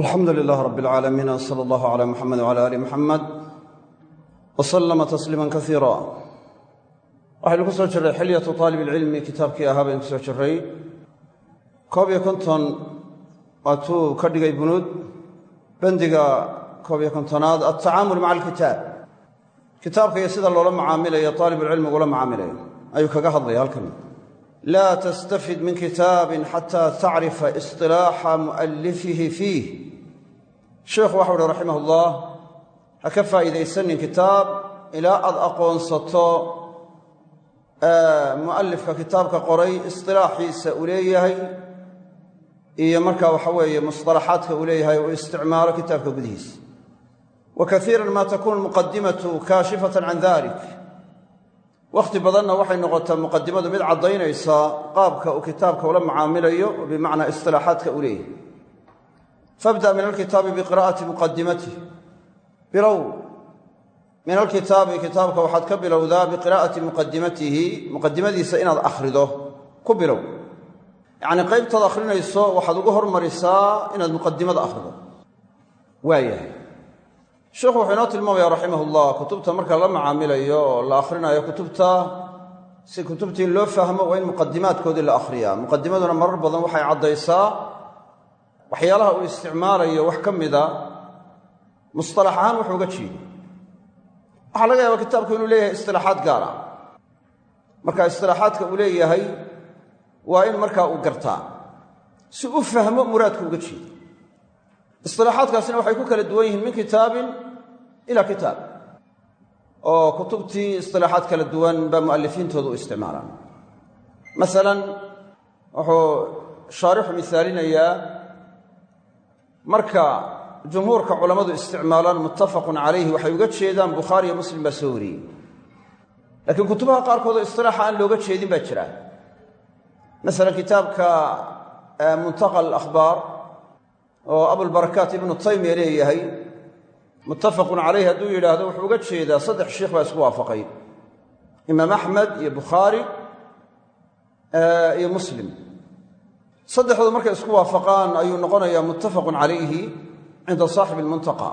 alxamdu lilaah rab اlcaalamiin wsala allahu cala muxamed wcala ali muxamed wslama tasliima kaiira waxaynu ku soo jirray xilyatu aalib ilcilmi kitaabkii ahaa baynu ku soo jirray. Koob iyo konton waatuu ka dhigay bunuud. Bendiga koob iyo kontonaad altacaamul maca alkitaab kitaabka iyo sida loola macaamilayo aalibulcilmi ugula macaamilayo. Ayuu kaga hadlaya halkan laa tastafid min kitaabin xataa tacrifa isilaaxa mu'alifihi fiih sheikhu waxau uhi raximah ullah ha ka faa'iidaysanin kitaab ilaa aad aqoonsato mu'alifka kitaabka qoray isilaaxiisa uu leeyahay iyo markaa waxa weeye musطalaxaadka uu leeyahay uu isticmaalo kitaabka gudihiisa wa kaiira ma takunu muqadimatu kaashifatan can dalik wakhti badanna waxay noqotaa muqadimadu mid caddaynaysa qaabka uu kitaabka ula macaamilayo oo bimacnaa istilaaxaadka uu leeyahay. Fabda min alkitaabi biqira'ati muqadimatih bilow min alkitaabi kitaabka waxaad ka bilowdaa biqiraa'ati muqadimatihi muqadimadiisa inaad akhrido. Ku bilow. Yacnii qaybtaad akhrinayso waxaad ugu hormarisaa inaad muqadimada akhrido. Waayahay sheikhu wuxuu inoo tilmaamaya raximah ullah kutubta marka la macaamilayo oo la akhrinayo kutubta si kutubtii loo fahmo waa in muqadimaadkoodii la akhriyaa. Muqadimaduna marar badan waxay caddaysaa waxyaalaha uu isticmaalayo wax ka mida. Musطalax ahaan wuxuu uga jeedo waxaa laga yaabaa kitaabku inuu leeyahay istilaaxaad gaara marka istilaaxaadka uu leeyahay waa in markaa uu gartaa. Si u fahmo muraadku uga jeedo istilaaxaadkaasina waxay ku kala duwan yihiin min kitaabin ila kitaab. Oo kutubtii istilaaxaad kala duwan baa mu'alifiintooda u isticmaalaan. Masalan wuxuu shaarixu misaalinayaa marka jumhuurka culammadu isticmaalaan muttafaqun calayhi waxay uga jeedaan bukhaari iyo muslim baa soo wariyey. Laakiin kutubaha qaarkoodoo istilaaxa aan looga jeedin baa jira. Masalan kitaabka muntaqa alakhbaar oo abulbarakaat ibnu taymiya leeyahay muttafaqun calayhi hadduu yidhaahdo wuxuu uga jeedaa saddex sheikh baa isku waafaqay. Imaam axmed iyo bukhaari iyo muslim. Saddexdoodu markay isku waafaqaan ayuu noqonayaa muttafaqun calayhi cinda saaxibi almuntaqa.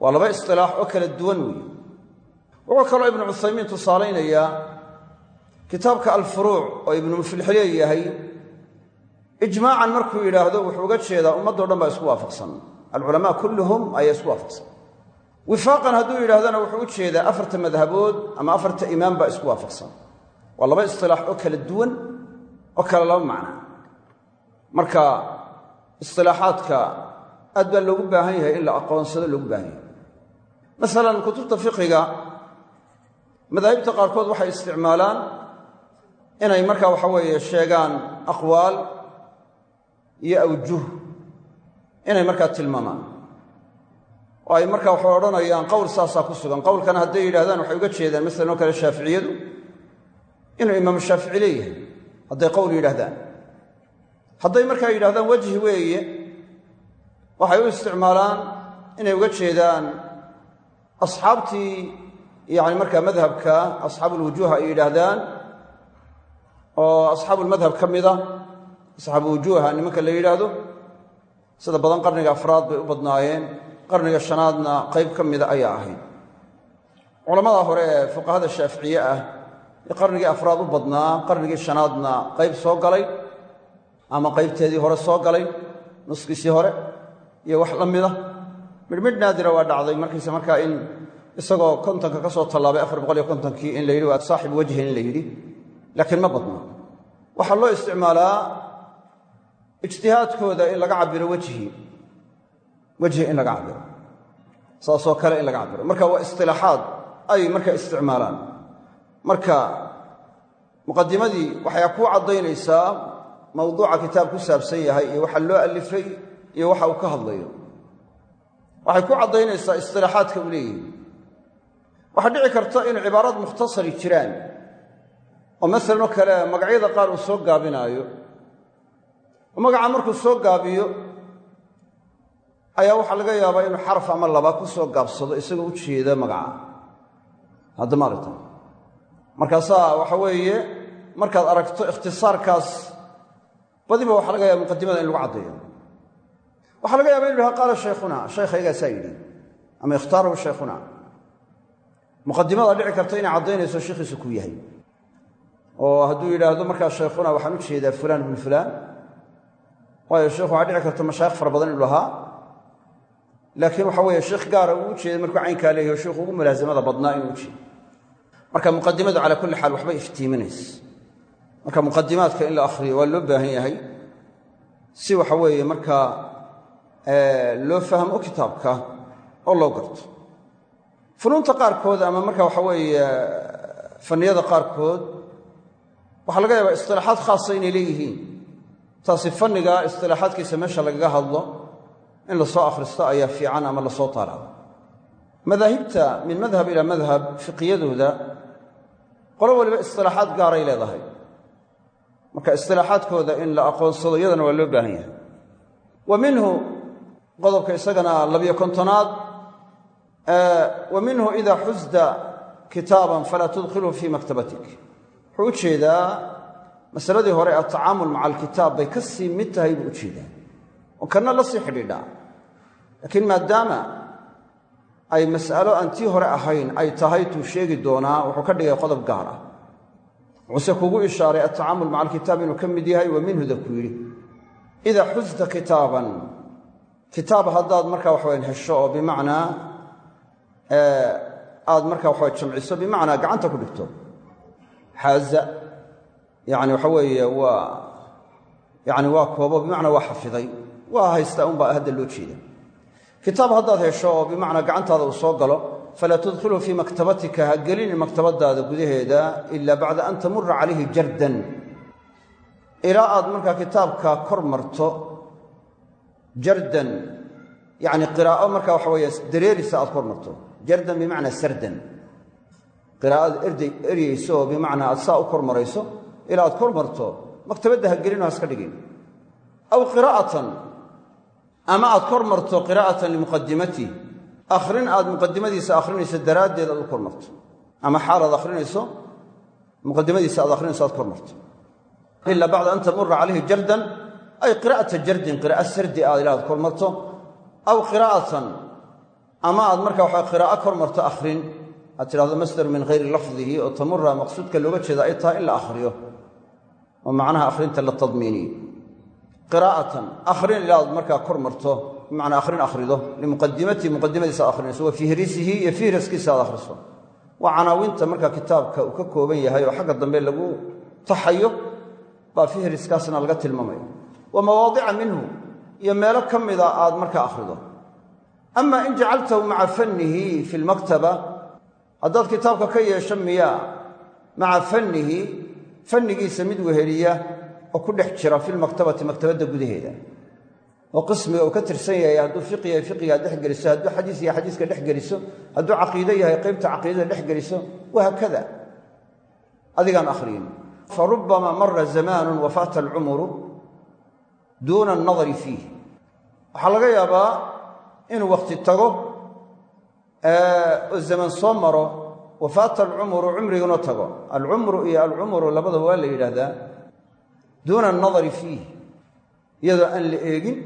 Waa laba istilaax oo kala duwan weeye. Wuxuu kaloo ibnu cuthaymiin tusaalaynayaa kitaabka alfuruuc oo ibnu muflix leeyahay ijmaacan markuu yidhaahdo wuxuu uga jeedaa ummaddao dhan baa isku waafaqsan. Alculamaa kulluhum ayaa isku waafaqsan wifaaqan hadduu yidhahdana wuxuu u jeedaa afarta madhabood ama afarta imaam baa isku waafaqsan. Waa laba istilaax oo kala duwan oo kale laba macna. Marka istilaaxaadka aad baa loogu baahan yahay in la aqoonsado loogu baahan yahay. Masalan kutubta fiqiga madaahibta qaarkood waxay isticmaalaan inay markaa waxa weeye sheegaan aqwaal iyo awjuh. Inay markaa tilmaamaan oo ay markaa waxay odhanayaan qowl saasaa ku sugan. Qowlkana hadday yidhahdaan waxay uga jeedaan masalan kale shaaficiyadu inuu imaamu shaafici leeyahay hadday qowl yidhahdaan hadday markaa yidhahdaan wejhi weeye waxay u isticmaalaan inay uga jeedaan asxaabtii yacni markaa madhabka asxaabulwujuuh ay yidhaahdaan oo asxaabulmadhab ka mida asxaabu wujuuha nimanka la yidhaahdo sida badan qarniga afraad bay u badnaayeen qarniga shanaadna qayb ka mida ayaa ahayd. Culammada hore ee fuqahada shaaficiye ah ee qarnigii afraad u badnaa qarnigii shanaadna qayb soo galay ama qaybteedii hore soo galay nuskiisii hore iyo wax la mida. Midhmidh naadira waa dhacday markiise markaa in isagoo kontonka ka soo tallaabay afar boqol iyo kontonkii in la yidhi waa saaxib wajhin in la yidhi laakiin ma badna waxaa loo isticmaalaa ijtihaadkooda in laga cabiro wejhi wejhi in laga cabiro saasoo kale in laga cabiro marka waa istilaaxaad ay marka isticmaalaan. Marka muqadimadii waxay ku caddaynaysaa mawduuca kitaab ku saabsan yahay iyo waxa loo alifay iyo waxa uu ka hadlayo. Waxay ku caddaynaysaa istilaaxaadka uu leeyihi waxaa dhici karta inuu cibaaraad mukhtasari jiraan. Oo masalan oo kale magacyada qaar uu soo gaabinaayo. Magaca markuu soo gaabiyo ayaa waxaa laga yaabaa inuu xaraf ama laba ku soo gaabsado isagoo u jeeda magaca. Hadda maaragta markaasaa waxa weeye markaad aragto ikhtisaarkaas badiba waxaa laga yaaba muqadimada in lagu caddeeyo. Waxaa laga yaaba inu yidhaha qaala shaykhuna shaykhayagaasaa yidhi ama ikhtaarahu shaykhuna muqadimada dhici karta inay caddaynayso sheikhiisu kuu yahay. Oo hadduu yidhaahdo markaa shaykhuna waxaan u jeedaa fulaan ibnu fulaan. Waayo sheikhu waxaa dhici karta mashaayikh fara badan inuu lahaa laakiin waxa weeye sheikh gaara uu u jeeda markuu caynkaa leeyaho sheikhu ugu mulaasamada badnaa inuu u jeedo marka muqadimadu calaa kulli xaal waxbay iftiiminaysa marka muqadimaadka in la akhriyo waa loo baahan yahay si waxa weeye markaa loo fahmo kitaabka oo loo garto. Funuunta qaarkood ama marka waxa weeye faniyada qaarkood waxaa laga yaabaa istilaaxaad khaasa inay leeyihiin. Taasi in la soo akhristo ayaa fiican ama la soo taalaabo. Madaahibta min madhab ilaa madhab fiqiyadooda qolo waliba istilaaxaad gaaray leedahay. Marka istilaaxaadkooda in la aqoonsado iyadana waa loo baahan yahay. Wa minhu qodobka isagana labiyo kontonaad wa minhu ida xusda kitaaban falaa tudkhilhu fii maktabatik. Wuxuu u jeedaa masaladii hore atacaamul maca alkitaab bay ka sii mid tahay buu u jeedaa oo la sii xidhiidhaa laakiin maadaama ay mas'alo aan tii hore ahayn ay tahay tuu sheegi doonaa wuxuu ka dhigay qodob gaar ah. Wuxuuse kugu ishaaray atacaamul maca alkitaab inuu ka mid yahay wa minhuda ku yidhi. Idaa xusda kitaaban. Kitaab haddaad markaa waxawayan hesho oo bimacnaa aad markaa waxawa jamciso bimacnaa gacanta ku dhigto. Xaaza yani waxa weeye waa yani waa koobo bimacnaa waa xafiday waa haystaa unbaa hadda loo jeeda kitaab haddaad hesho oo gacantaada soo galo falaa tudkhiluu fii maktabatika ha gelinin maktabadaada gudaheeda ilaa bacda an tamura calayhi jardan. Ilaa aad markaa kor marto jardan yani qiraa'o marka waxa weeye dareerisa aad kor marto. Jardan bimacnaa sardan. Qiraa'ada erday eryayso oo bimacnaa kor marayso ilaa aad kor marto maktabadda ha gelino haska dhigin. Aw qiraa'atan ama aad kor marto qiraa'atan limuqadimati akhrin aad muqadimadiisa akhrinayso daraaddeed aad u kor marto. Ama xaal aad akhrinayso muqadimadiisa aad akhrinayso aad kor marto. Ila bacda an tamura calayhi jardan ay qiraa'ata jardin qira'a sardi aad ilaa aad kor marto aw qiraa'atan ama aad marka waxa qiraa'o kor marto akhrin. Aad tidhahdo masdar min hayri lafdihi oo tamura maqsuudka looga jeeda ay tahay qiraa'atan akhrin ilaa aad markaa kor marto bimacnaa akhrin akhrido limuqadimatihi muqadimadiisa aad akhrinayso wa fihrisihi iyo fihraskiisa aad akhriso. Waa canaawinta markaa kitaabka uu ka kooban yahay oo xagga dambe lagu taxayo baa fihriskaasna laga tilmaamaya wa mawaadica minhu iyo meelo ka mida aad markaa akhrido. Ama in jacaltahu maca fannihi fi lmaktaba haddaad kitaabka ka yeesho miyaa maca fannihi fannigiisa mid weheliya oo ku dhex jira filmaktabati maktabadda gudaheeda. Oo qismiga uu ka tirsan yahay hadduu fiqi yahay fiqiga dhex geliso hadduu xadiis yahay xadiiska dhex geliso hadduu caqiide yahay qaybta caqiidada dhex geliso wahaakada adigaan akhriyin. Fa rubbama mara zamaanun wafaata alcumru duuna annadari fiih waxaa laga yaabaa inuu wakhti tago oo zaman soo maro wafaata alcumru cumriguna tago. Alcumru iyo alcumru labadaba waa la yidhaahdaa duuna annadari fiih iyadoo aan la eegin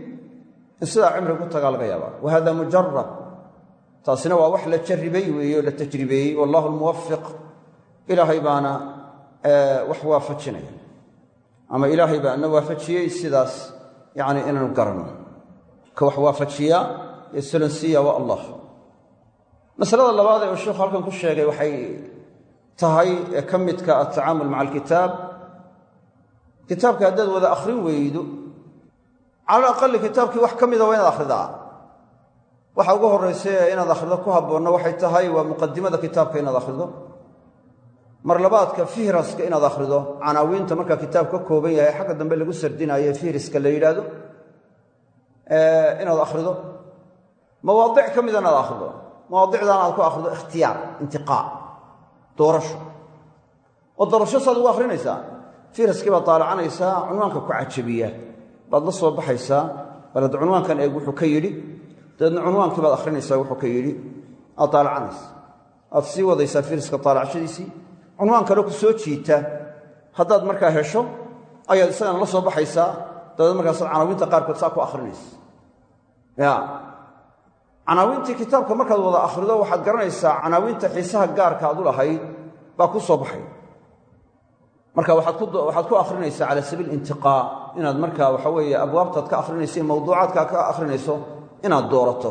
in sidaa cimriga ku tagaa laga yaabaa wa hada mujarab taasina waa wax la jarribay weeye oo la tajribeeyey wallahu almuwafiq ilaahay baana wax waafajinaya. Ama ilaahay baa na waafajiyey sidaas yacni inaanu garanno ka wax waafajiyaa ee solonsiiya waa allah. Masalada labaad ka midka atacaamul maca alkitaab kitaabka haddaad wada akhrin weydo cala aqali kitaabkii wax ka mida waa inaad akhridaa. Waxa ugu horraysa ee inaad akhrido ku habboonna waxay tahay waa muqadimada kitaabka inaad akhrido. Mar labaadka fihraska inaad akhrido canaawiinta markaa kitaab ka kooban yahay xagga dambe lagu sardinayo fihriska la yidhaahdo inaad akhrido. Mawaadic ka mida inaad akhrido. Mawaadicdan aad ku akhrido ikhtiyaar intiqaa doorasho. Oo doorasho saad ugu akhrinaysaa fihraskii baad daalacanaysaa cunwaanka ku cajabiya. Baad la soo baxaysaa balad cunwaankan eeg wuxuu ka yidhi dabeedna cunwaankii baad akhrinaysaa wuxuu ka yidhi aad daalacanaysa aad sii wadaysaa fihriska daalacashadiisii cunwaan kale ku soo jiita. Haddaad markaa hesho ayaad isagana la soo baxaysaa dabeed markaasaad canaawinta qaarkood saa ku akhrinaysa. Ya canaawiintii kitaabka markaad wada akhrido waxaad garanaysaa canaawiinta xiisaha gaarka aad u lahayd baa ku soo baxay marka waxaad ku akhrinaysaa cala sabiil intiqaa inaad markaa waxa weeye abwaabtaad ka akhrinaysa mawduucaadka ka akhrinayso inaad doorato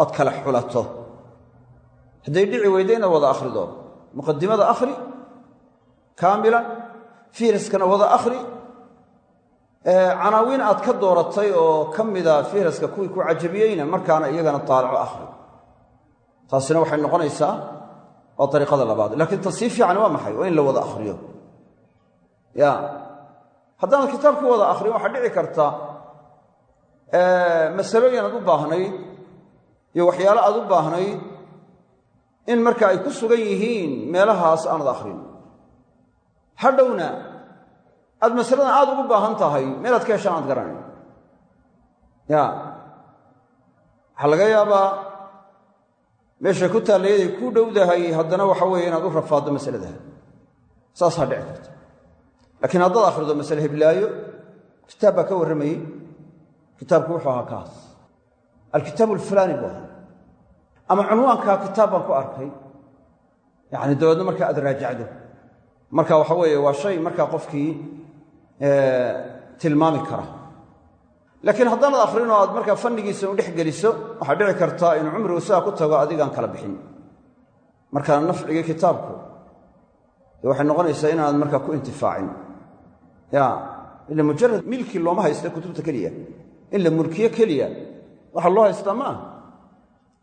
aad kala xulato. Hadday dhici weyda inaad wada akhrido. Muqadimada akhri kaamilan fiiraskana wada akhri. Canaawiin aad ka dooratay oo ka mida fihraska kuwii ku cajabiyeyna markaana iyagana taalico akhri. Taasina waxay noqonaysaa waa ariiqada labaad. Laakiin ta sii fiican waa maxay? Waa in la wada akhriyo. Ya. Haddaanad kitaabkii wada akhriyin waxaa dhici karta masalooyin aad u baahnayd iyo waxyaalo aad u baahnayd in marka ay ku sugan yihiin meelahaas aanad akhrin. Hadhowna aad masaladan aad ugu baahan tahay meelaad ka heshaan aad garanayn. Ya. Waxaa laga yaabaa meeshay ku taallayaday ku dhowdahay haddana waxa weeye inaad u rafaaddo masaladaha saasaa dhici karta laakiin haddaad akhrido masale heblaayo kitaab baa ka warramayey kitaabku wuxuu ahaa kaas. Alkitaabu alfulaani buu ahaa. Ama cunwaankaa kitaab baan ku arkay. Yacni dabeedna markaa aad raajacdo. Marka waxa weeye waa shay markaa qofkii tilmaami kara laakiin haddaanad akhrin oo aad markaa fannigiisa u dhex geliso waxaa dhici karta inuu cumrigu sidaa ku tago adigaan kala bixin. Markaa nafcigii kitaabku waxay noqonaysaa inaanad markaa ku intifaacin. Ya ila mujarad milki looma haysta kutubta keliya. In la mulkiyo keliya waxa loo haystaa ma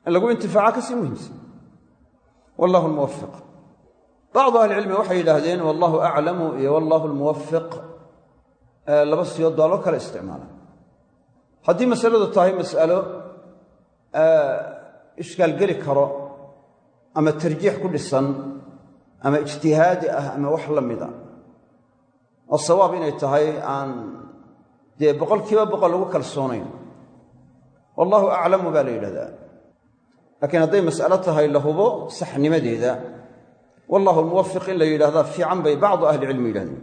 in lagu intifaaca ka sii muhiimsan wallahu lmuwafiq bacdu ahlicilmi waxay yidhaahdeen wallahu aclamu iyo wallahu lmuwafiq laba siyood baa loo kala isticmaala haddii masaladu tahay mas'alo ishkaal geli karo ama tarjiix ku dhisan ama ijtihaadi ah ama wax la mida oo sawaab inay tahay aan dee boqol kiiba boqol lagu kalsoonayn wallahu aclamu baa la yidhahdaa. Laakiin hadday mas'alo tahay la hubo saxnimadeeda. Wallahu lmuwafiq in la yidhahdaa fiican bay bacdu ahlicilmi yidhahdeen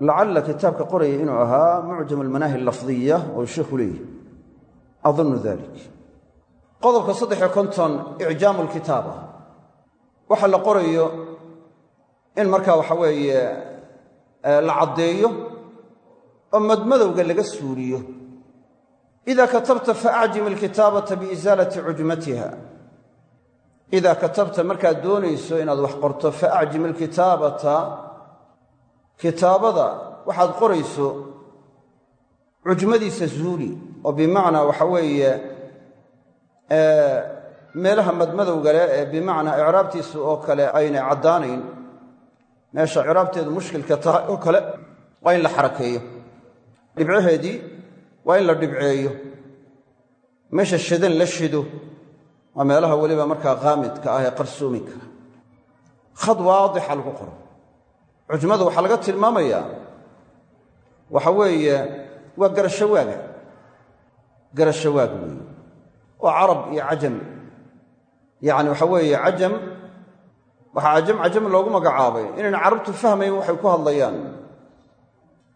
lacalla kitaabka qoraya inuu ahaa mucjam almanaahi lafdiya oo sheikhu leeyihi adunnu dalik qodobka saddexiyo konton icjaamu lkitaaba waxa la qorayo in markaa waxa weeye la caddeeyo oo madmadowga laga suuriyo. Ida katabta faacjim alkitaabata biisaalati cujmatiha. Idaa katabta markaad doonayso inaad wax qorto faacjim alkitaabata kitaabada waxaad qorayso cujmadiisa zuuli oo bimacnaa waxa weeye meelaha madmadowga leh ee bimacnaa icraabtiisa oo kale aynay caddaanayn. Meesha icraabteedu mushkilka tahay oo kale waa in la xarakeeyo. Dhibcaheedii waa in la dhibceeyo. Meesha shidan la shido waa meelaha weliba markaa qaamidka ah ee qarsoomi kara khad waadixa lagu qoro cujmadu waxaa laga tilmaamayaa waxa weeye waa garasho waaga garasho waag weeye oo carab iyo cajam. Yacni waxa weeye cajam waxaa cajam cajam loogu magacaabay. Inayna carabtu fahmayn waxay ku hadlayaan.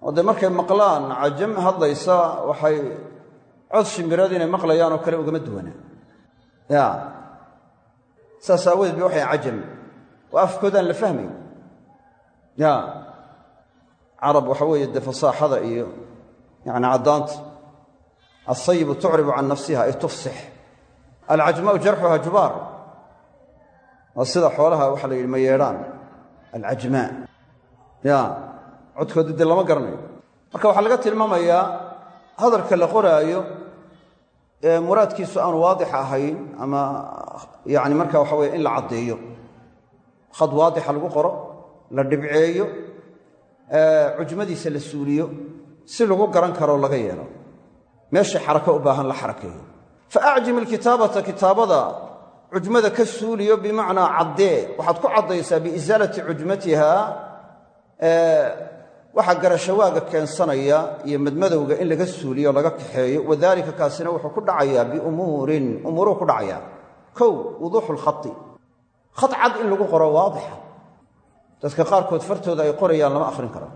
Oo markay maqlaan cajam hadlaysa waxay cod shimbirad inay maqlayaan oo kale ugama duwana. Ya saas aawadeed ba waxay cajam. Oo afkoodaan la fahmayn ya. Carab waxa weeye dee fasaaxada iyo yani caddaanta asayibu tucribu can nafsiha ay tufsix. Alcajmaau jarxuha jubaar. Waa sida xoolaha waxaa la yidhi ma yeedhaan. Alcajmaa ya. Codkooda dee lama garanayo. Marka waxaa laga tilmaamayaa hadalka la qoraayo ee muraadkiisu aan waadix ahayn ama yani marka waxa weye in la caddeeyo. Khad waadixa lagu qoro la dhibceeyo cujmadiisa la suuliyo si lagu garan karoo laga yeelo. Meeshay xarako u baahan la xarakeeyo. Fa acjim ilkitaabata kitaabada cujmada ka suuliyo bimacnaa caddee. Waxaad ku caddaysaa biisaalati cujmatiha waxaa garashawaaga keensanaya iyo madmadowga in laga suuliyo laga kaxeeyo. Wadaalika kaasina wuxuu ku dhacayaa biumuurin umuuruhu ku dhacayaa. Kow wuduuxu lkhati khad cad in lagu qoro waadixa dadka qaarkood fartooda ay qorayaan lama akhrin karo.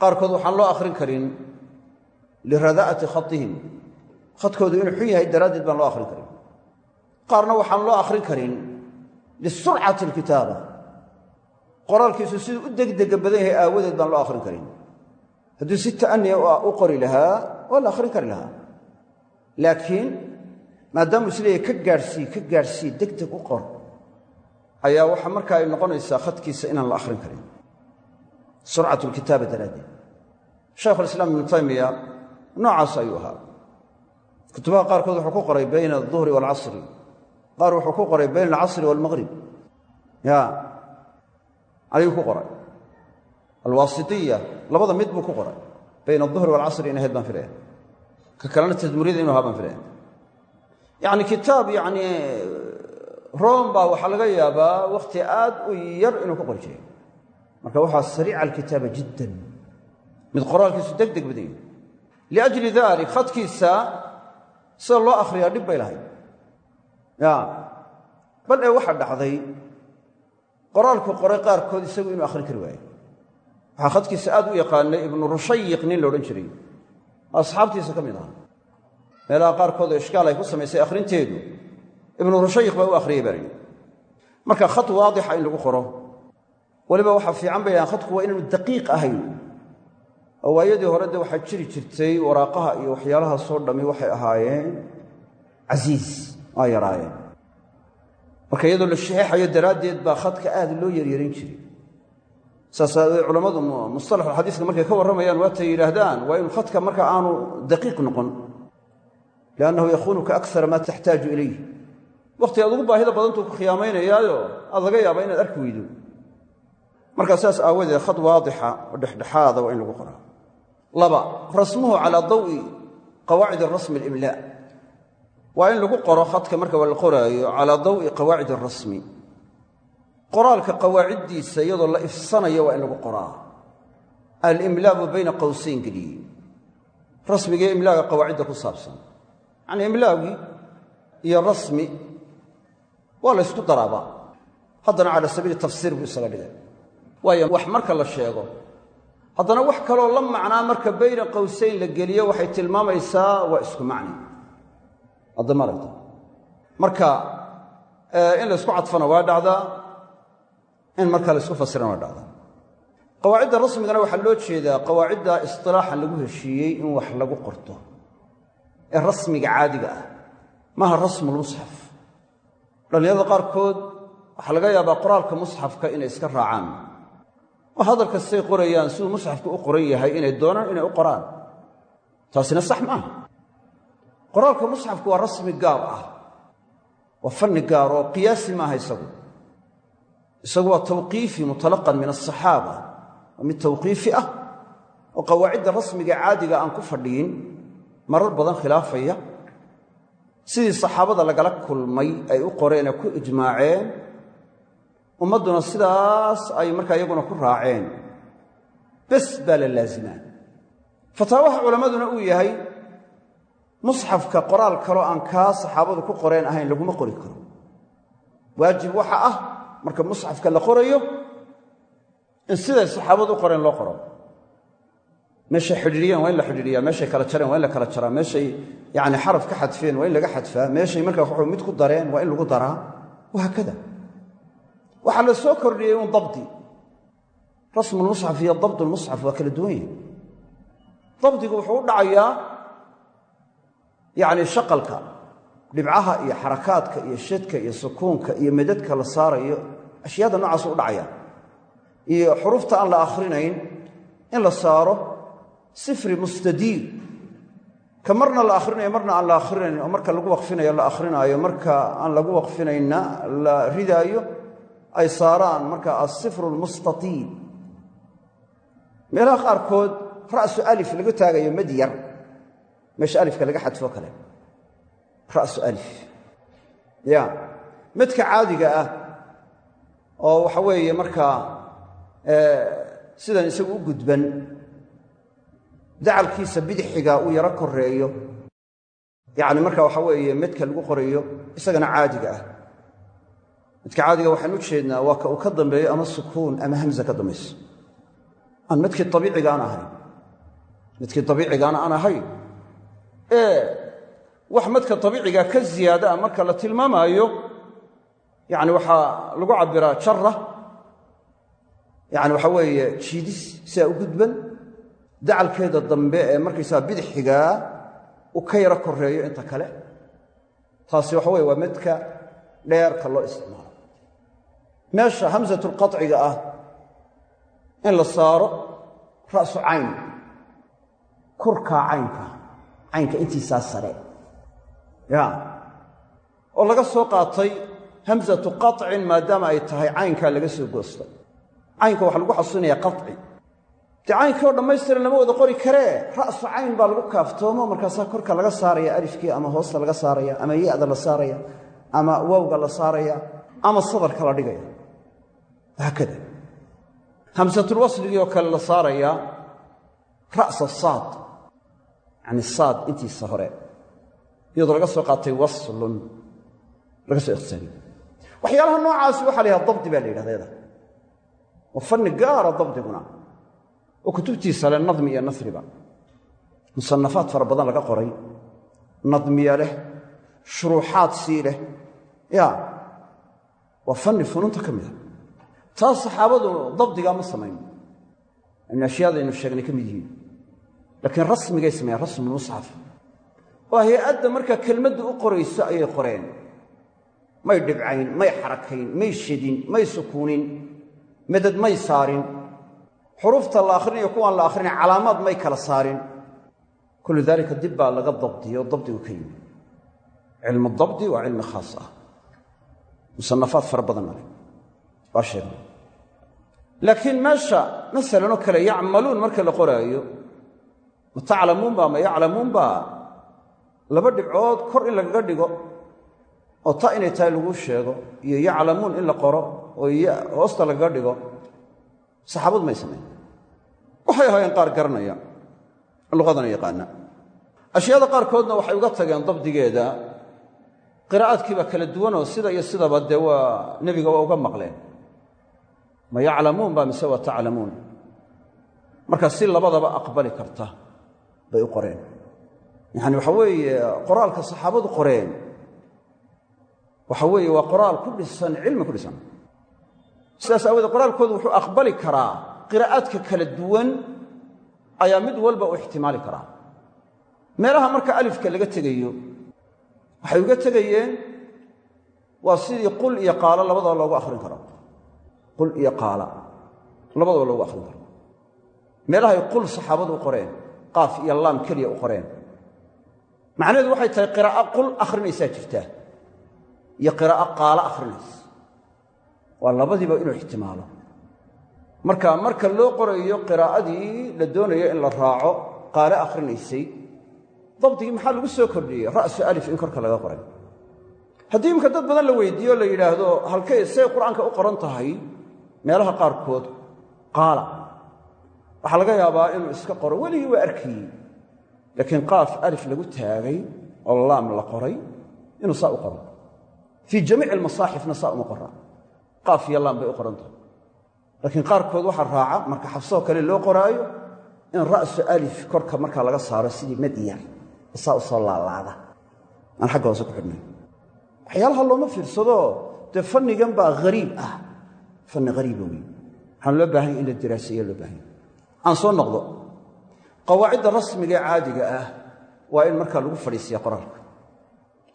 Qaarkood waxaan loo akhrin karin liradaa'ati khatihim. Khadkoodu inuu xun yahay daraaddeed baan loo akhrin karin. Qaarna waxaan loo akhrin karin lisurcati alkitaaba qoraalkiisu siduu u degdega badan yahay aawadeed baan loo akhrin karin. Hadduu si ta'aniya u qori lahaa waa la akhrin kari lahaa. Laakiin maadaamuu is leeyahay ka gaadhsii ka gaadhsii degdeg u qor ayaa waxaa markaa ay noqonaysaa khadkiisa inaan la akhrin karin. Surcat lkitaaba daraaddeed. Shaykhulislaam ibnu taymiya noocaas ayuu ahaa. Kutubaha qaarkood wuxuu ku qoray bayna alduhri waalcasri qaar wuxuu ku qoray bayna alcasri waalmaqrib ya ayuu ku qoray. Alwaasitiya labada mid buu ku qoray. Bayna alduhri waalcasri in ahayd baan filaya ka kalena tadmuriyada inu ahaa baan filaya yacni kitaab yacni room baa waxaa laga yaabaa wakhti aad u yar inuu ku qori jiray marka waxaa sariica alkitaaba jiddan. Mid qoraalkiisu deg deg badan yahy liajli dalik khadkiisa sida loo akhriyaa dhib bay lahayd. Ya. Bal ee waxaa dhacday qoraalku qoray qaarkood isagu inuu akhrin kari waayo. Waxaa khadkiisa aad u yaqaanay ibnu rushayiq nin la odhan jiray. Asxaabtiisa ka mid aha meelaha qaarkood oo ishkaal ay ku samaysay akhrinteedu ibnu rushayiq baa u akhriyey baa layidhi marka khad waadixa in lagu qoro weliba waxaa fiican bay khadku waa inaanu daqiiq ahayn. Oo waayadii hore de waxaa jiri jirtay waraaqaha iyo waxyaalahaasoo dhammi waxay ahaayeen casiis waa yaraayeen. Marka iyadoo la shaxeexayo daraaddeed baa khadka aad loo yaryarin jiray. Saas aadeed culammadu mustalaxulxadiiska markay ka warramayaan waatay yidhaahdaan waa inu khadka marka aanu daqiiq noqon liannahu yakhunuka akara maa taxtaaju ilayh wakhti aad ugu baahida badantuu ku khiyaamaynayaayo aad laga yaaba inaad arki weydo. Markaa saas aawadeed khad waadixa oo dhexdhexaada waa in lagu qoraa. Laba rasmuhu calaa dawi qawaacid rasmi alimlaa waa in lagu qoro khadka marka waa la qoraayo calaa dawi qawaacid arasmi qoraalka qawaaciddiisa iyadoo la ifsanayo waa in lagu qoraa. Alimlaa bayna qowsayn geliyey rasmiga iyo imlaaga qawaacidda ku saabsan. Yacnii imlaagii iyo rasmi waa la ysku daraaba. Haddana cala sabiili tafsiir buu isaga dhigay. Waayo wax marka la sheego haddana wax kaloo la macnaa marka bayna qowsayn la geliyo waxay tilmaamaysaa waa isku macni. Addamaragta marka in la ysku cadfana waa dhacdaa in marka la ysku fasirana waa dhacdaa. Qawaacidda rasmigana waxaa loo jeedaa qawaacidda istilaaxan lagu heshiiyey in wax lagu qorto ee rasmiga caadiga ah. Maaha rasmulmusxaf dhallinyarada qaarkood waxaa laga yaabaa qoraalka musxafka inay iska raacaan. Oo hadal kastay qorayaan siduu musxafku u qoran yahay inay doonaan inay u qoraan. Taasina sax maaha qoraalka musxafku waa rasmi gaar ah. Waa fanni gaar oo qiyaasi maaha isagu. Isagu waa tawqiifi mutalaqan min asaxaaba waa mid tawqiifi ah oo qawaacidda rasmiga caadiga aan ku fadhiyin marar badan khilaafaya sidii saxaabada lagala kulmay ay u qoreen ee ku ijmaaceen ummadduna sidaas ay markaa iyaguna ku raaceen. Bes baa la laasimaa fataawaha culammaduna uu yahay musxafka qoraal kaloo aan kaa saxaabadu ku qoreen ahayn laguma qori karo. Waajib waxa ah marka musxafka la qorayo in siday saxaabadu u qoreen loo qoro. Meeshay xidhiidhiyeen waa in la xidhiidhiyaa meeshay kala jareen waa in la kala jaraa meeshay yacni xaraf ka xadfeen waa in laga xadfaa. Meeshay markaa mid ku dareen waa in lagu daraa. Wahaakada waxaa la soo kordhiyey un dabdi. Rasmulmusxaf iyo dabdulmusxaf waa kala duwan yihiin dabdigu wuxuu u dhacayaa yacni shaqalka dhibcaha iyo xarakaadka iyo shadka iyo sukuunka iyo medadka la saarayo ashyaada noocaas u dhacaya iyo xurufta aan la akhrinayn in la saaro sifri ka marna la akhrinayo marna aan la akhrinayn oo marka lagu waqfinayo la akhrinaayo marka aan lagu waqfinayna la ridaayo ay saaraan marka asifru lmustatiil meelaha qaarkood ra'su alif laga taagayo mad yar meesha alifka laga xadfo kale. Ra'su alif. Ya. Madka caadiga ah oo waxa weeye markaa sidan isagu u gudban dacalkiisa bidxiga uu yaro koreeyo yacni marka waxa weeye medka lagu qorayo isagana caadiga ah. Midka caadiga waxaan u jeednaa waa uu ka dambeeyo ama sukuun ama hamza ka dambayso. Aan midkii abiiciga aan ahayn midkii abiicigaana aan ahayn ee wax madka dabiiciga ka ziyaada a marka la tilmaamaayo yani waxaa lagu cabbiraa jara yani waxa weeye jiidis sidaa u gudban dacalkeeda dambe ee markaysaa bidxigaa uu ka yaro koreeyo inta kale. Taasi waxa weye waa madka dheerka loo isticmaalo. Meesha hamsatulqaciga ah in la saaro ra'su cayn kurkaa caynka caynka intiisaa sare. Ya oo laga soo qaatay hamsatu qacin maadaama ay tahay caynkaa laga soo goostay caynka waxaa lagu xasuusinaya qaci dee caynkii oo dhammaystiran lama wada qori karee ra'su cayn baa lagu kaaftoomo markaasaa korka laga saaraya alifkii ama hoosta laga saaraya ama ya'da la saaraya ama wawga la saaraya ama sadarka la dhigaya. Haakada. Hamsatulwasligii oo kale la saaraya ra'sa saad. Yacni saad intiisa hore. Iyadoo laga soo qaatay waslun. Laga soo ikhtisaariye waxyaalaha noocaasi waxa la yhaha dabdi baa la yidhahdeeda. Waa fanni gaara dabdiguna oo kutubtiisa leh nadmi iyo nasriba. Musanafaad fara badan laga qoray. Nadmiya leh shuruuxaad sii leh. Ya waa fanni funuunta ka mida taas saxaabadu dabdigaa ma samayn. Aynu ashyaadaynu sheegnay ka mid yihiin. Laakiin rasmigay sameeyeen rasmulmusxaf oo hay'adda markaa kelmadda u qorayso ayay qoreen. May dhibcayn may xarakayn may shedin may sukuunin medad may saarin xuruufta la akhrinayo kuwaan la akhrinay calaamaad may kala saarin. Kullu daalika dib baa laga dabdiyo dabdigu ka yimi cilmu dabdi waa cilmi khaas ah. Musanafaad fara badanna leh. Waa sheegnay laakiin meesha masalanoo kale yacmaluun marka la qoraayo ma taclamuunba ma yaclamuunba laba dhibcood kor in lagaga dhigo oo ta inay tahay laguu sheego iyo yaclamuun in la qoro oo hoosta lagaga dhigo saxaabadu may samayn waxay ahaayeen qaar garanaya luqadana yaqaana ashyaada qaarkoodna waxay uga tageen dabdigeeda qiraa'aadkiiba kala duwanoo sida iyo sidaba dee waa nebiga waa uga maqleen. Ma yaclamuun ba mise waa taclamuun? Marka si labadaba aqbali karta bay u qoreen. Yacani waxa weeye qoraalka saxaabadu qoreen. Waxa weeye waa qoraal ku dhisan cilmi ku dhisan sidaas aawoodee qoraalkoodu wuxuu aqbali karaa qiraa'aadka kala duwan ayaa mid walba u ixtimaali karaa. Meelaha marka alifka laga tegayo waxay uga tegayeen waa sidii qul iyo qaalo labadaba loogu akhrin karo. Qul iyo qaala labadaba loogu akhrin karo. Meelahay qul saxaabadu u qoreen qaaf iyo laam keliya u qoreen. Macnaheedu waxay tahay qiraa'o qul akhrinaysaa jirtaa iyo qiraa'o qaalo akhrinaysa waa labadiiba inuu ixtimaalo. Marka marka loo qorayo qiraa'adii la doonayo in la raaco qaale akhrinaysay dabdigii maxaa lagu soo kordhiyey? Ra'su alif in korka laga qoray. Haddii imika dad badan la weydiiyo la yidhaahdo halkay say qur'aanka u qoran tahay meelaha qaarkood qaala. Waxaa laga yaabaa inuu iska qoro. Weligii waa arkayey laakiin qaaf alif lagu taagay oo laam la qoray inuu saa u qoro. Fii jamiici almasaaxifna saa uma qora qaaf iyo bay u qoran tahay. Laakiin qaarkood waxaa raaca marka xabsoo kale loo qoraayo in ra'su alif korka markaa laga saaro sidii madiyar saa u soo laalaada. Aan xagga hoose ku xidhnay. Waxyaalaha looma fiirsado dee fannigan baa hariib ah. Fanni hariiba wey waxaan loo baahanya in la diraaseeya loo baahanya aan soo noqdo. Qawaacidda rasmiga ee caadiga ah waa in markaa lagu fadhiisiya qoraalka.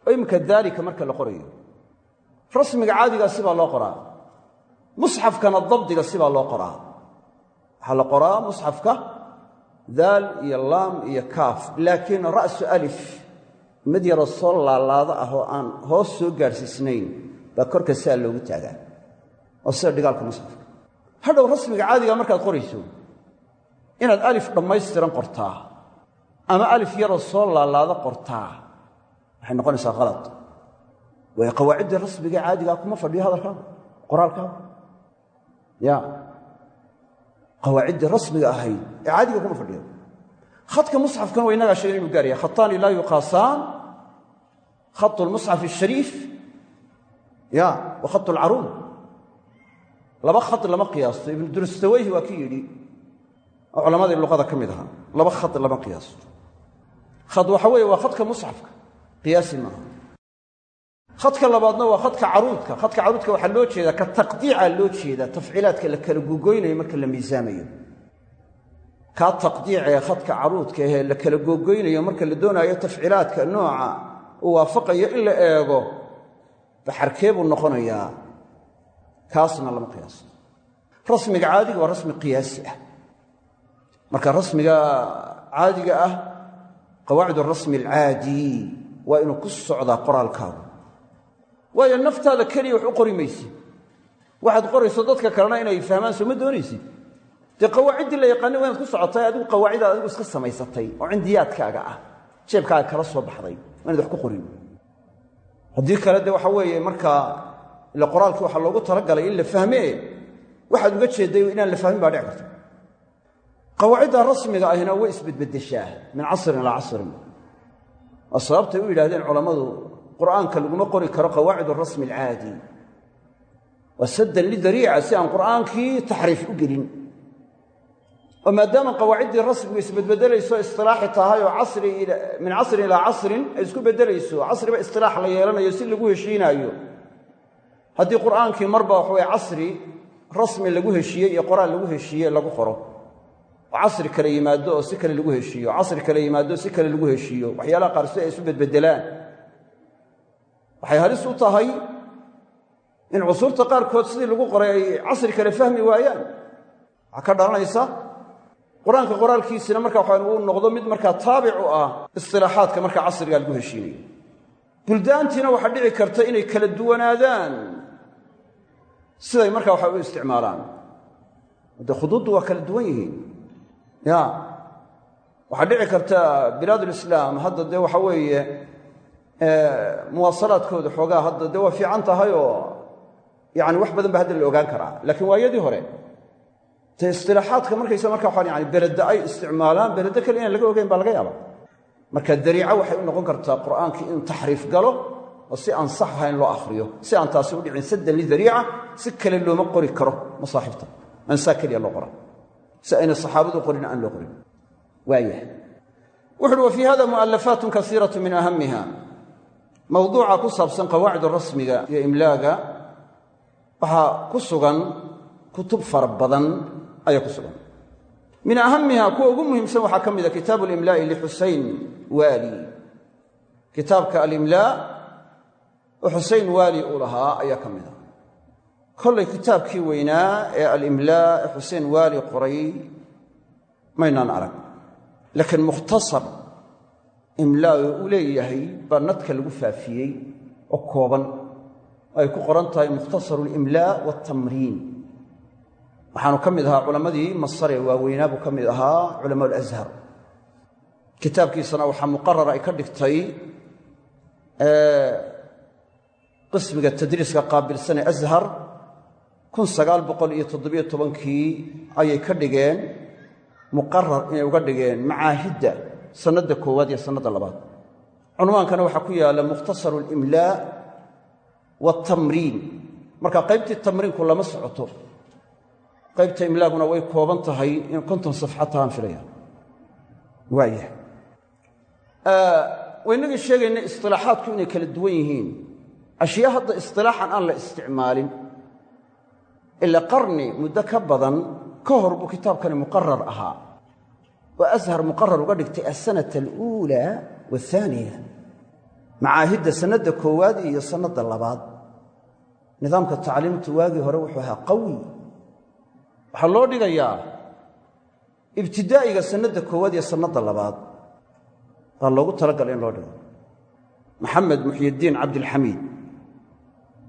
Oo daalika marka la qorayo. Rasmiga caadigaa sibaa loo qoraa musxafkana dabdiga sibaa loo qoraa. Waxaa la qoraa musxafka daal iyo laam iyo kaaf. Laakiin ra'su alif mid yaroo soo laalaada ah oo aan hoos soo gaadhsiisnayn baa korka saa loogu taagaa. Oo sida dhigaalka musxafka. Hadhow rasmiga caadiga markaad qorayso inaad alif dhammaystiran qortaa ama alif yaroo soo laalaada qortaa waxay noqonaysaa halad waayo qawaaciddii rasmiga caadigaa kuma fadhiyo hadalkaaga qoraalkaaga ya. Qawaaciddii rasmiga ahayd ee caadiga kuma fadhiyo. Khadka musxafkan waa innagaa sheegen inu gaaraya khataani laa yuqaasaan. Khatu lmusxaf ashariif ya. Wa khatu alcaruun laba khad lama qiyaasto. Ibnu durastaweyhi waa ki yidhi culammadii luqada ka mid ahaa laba khad lama qiyaasto. Khad waxa weeye waa khadka musxafka. Qiyaasi maaha khadka labaadna waa khadka caruudka khadka caruudka waxaa loo jeedaa ka taqdiica loo jeedaa tafciilaadka la kala gogoynayo marka la miisaamayo. Kaa taqdiica ee khadka caruudka ahee la kala gogoynayo marka la doonaayo tafciilaadka nooca uu waafaqayo in la eego baxarkee buu noqonayaa kaasna lama qiyaaso. Rasmiga caadiga waa rasmi qiyaasi ah. Marka rasmiga caadiga ah qawaacid arasmi alcaadi waa inuu ku socdaa qoraalkaagu waayo naftaada keliya wax u qori maysid waxaad qorayso dadka kalena inay fahmaan soo ma doonaysid dee qawaaciddii la yaqaanay waa ku socotay adigu qawaacidaad adigu iska samaysatay oo cindiyaadkaaga ah. Jeebkaaga kala soo baxday inaad wax ku qorin. Haddii kale de waxa weeye markaa ila qoraalkii waxaa loogu talagalay in la fahmee waxaad uga jeedday inaan la fahmin baa dhici karta. Qawaacidda rasmiga ahina way isbedbeddeshaa min casrin ilaa casrin. Sababtay u yidhahdeen culammadu qur'aanka laguma qori karo qawaacid arasmi alcaadi waa saddan lidariica si aan qur'aankii taxriif u gelin. Oo maadaama qawaaciddii rasmigu isbedbedelayso istilaaxi tahay oo min casrin ilaa casrin ay isku beddelayso casriba istilaax la yeelanayo si lagu heshiinaayo. Haddii qur'aankii marba waxaweye casri rasmi lagu heshiiyey iyo qoraal lagu heshiiye lagu qoro. Oo casri kale yimaado oo si kale lagu heshiiyo casri kale yimaado si kale lagu heshiiyo. Waxyaalaha qaar si ay isu bedbedelaan waxay halis u tahay in cusuurta qaarkood sidii lagu qoray ay casri kale fahmi waayaan. Waxaa ka dhalanaysa qur'aanka qoraalkiisina marka waxa uu noqdo mid markaa taabic u ah istilaaxaadka marka casriga lagu heshiinayo buldaantiina waxaa dhici karta inay kala duwanaadaan siday markaa waxa u isticmaalaan. De khuduuddu waa kala duwan yihiin. Ya waxaa dhici karta bilaadulislaam hadda dee waxa weeye muwaasalaadkooda xoogaa hadda dee waa fiican tahay oo yani wax badan ba hadda la ogaan karaa. Laakiin waayadii hore dee istilaaxaadka markaysa marka waxaan yani beleda ay isticmaalaan beleda kale inaan laga ogeyn baa laga yaaba marka dariico waxay u noqon kartaa qur'aankii inuu taxriif galo oo si aan sax ahayn loo akhriyo si aan taasi u dhicin saddan lidariica si kale looma qori karo masaaxibta aan saa keliya loo qora si ayna saxaabadu qorin aan loo qorin. Waayah wuxu uhi wa fii hada mu'alafaatun kasiiratu min ahamiha mawduuca ku saabsan qawaacida rasmiga iyo imlaaga waxaa ku sugan kutub fara badan ayaa ku sugan. Min ahamiha kuwa ugu muhiimsan waxaa ka mida kitaabu alimlaa'i lixusayn waali. Kitaabka alimlaa oo xusayn waali uu lahaa ayaa ka mida kollay kitaabkii weynaa ee alimlaa ee xusein waali qoray maynaan arag laakiin mukhtasar imlaaga uu leeyahay baa nadka lagu faafiyey oo kooban. Oo ay ku qoran tahay mukhtasaru alimlaa waatamriin waxaanu ka mid ahaa culammadii masaree waaweynaa buu ka mid ahaa culamaa alashar kitaabkiisana waxaa muqarar ay ka dhigtay qismiga tadriiska ashar boqol iyo toddobiyo tobankii ayay ka dhigeen muqarar inay uga dhigeen macaahidda sannadda koowaad iyo sannadda labaad. Cunwaankana waxaa ku yaalla mukhtasaru alimlaa waatamriin marka qaybtii tamriinku lama socoto qaybta imlaaguna way kooban tahay in konton safxa tahaan filaya waynagii sheegaynay istilaaxaadku inay kala duwan yihiin. Ashyaa hadda istilaaxan aan la isticmaalin ila qarni muddo ka badan ka hor buu kitaabkani muqarar ahaa oo ashar muqarar uga dhigtay asanata aluulaa waathaaniya macaahidda sannadda koowaad iyo sannadda labaad. Nidaamka tacliimtu waagii hore wuxuu ahaa qawi. Waxaa loo dhigayaa ibtidaa'iga sannadda koowaad iyo sannadda labaad. Baa loogu talagalay in loo dhigo. Maxamed muxyidiin cabdilxamiid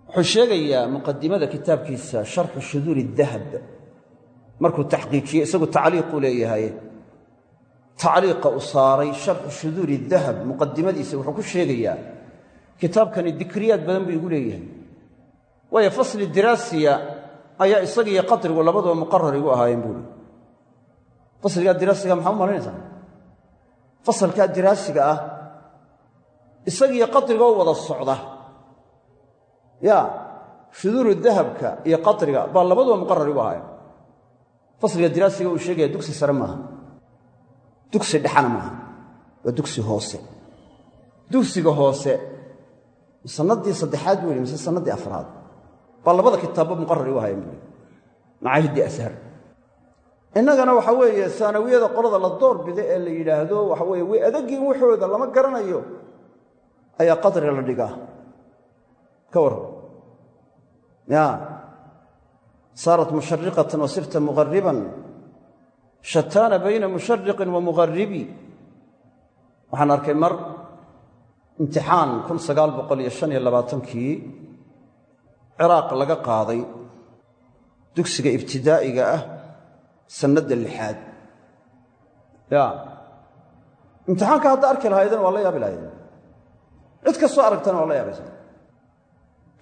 wuxuu sheegayaa muqadimada kitaabkiisa sharxu shuduuri dahab. Markuu taxqiijiyey isagu tacliiquu leeyahay tacliiqa u saaray sharxu shuduuri dahab muqadimadiisa wuxuu ku sheegayaa kitaabkani dikriyaad badan buu igu leeyahay. Waayo fasli diraasiya ayaa isagiiyo qadrigu labaduba muqarar igu ahaayeen buui fasligaa diraasiga maxaa u malaynaysaa? Fasalkaa diraasiga ah isagiiyo qadrigoo wada socda. Ya shuduuru dahabka iyo qadriga baa labaduba muqarar igu ahaayeen. Fasliga diraasiga uu sheegaya dugsi sare maaha dugsi dhexana maaha waa dugsi hoose. Dugsiga hoose sanadii saddexaad weli mise sanadii afraad baa labada kitaabba muqarari u hayan buui macaahidii ashar innagana waxa weeye saanawiyada qolada la door bida ee la yidhaahdo waxa weye way adagin waxooda lama garanayo ayaa qadri la dhigaa. Ka warran. Ya saarat mushariqatan wa sirta muqariban shataana bayna mushariqin wa muqaribi waxaan arkay mar imtixaan labaatankii ciraaq laga qaaday dugsiga ibtidaa'iga ah sannadda lixaad. Ya. Imtixaanka hadda arki lahaydeen waa la yaabi lahaydeen. Cid kastoo aragtana waa la yaabaysa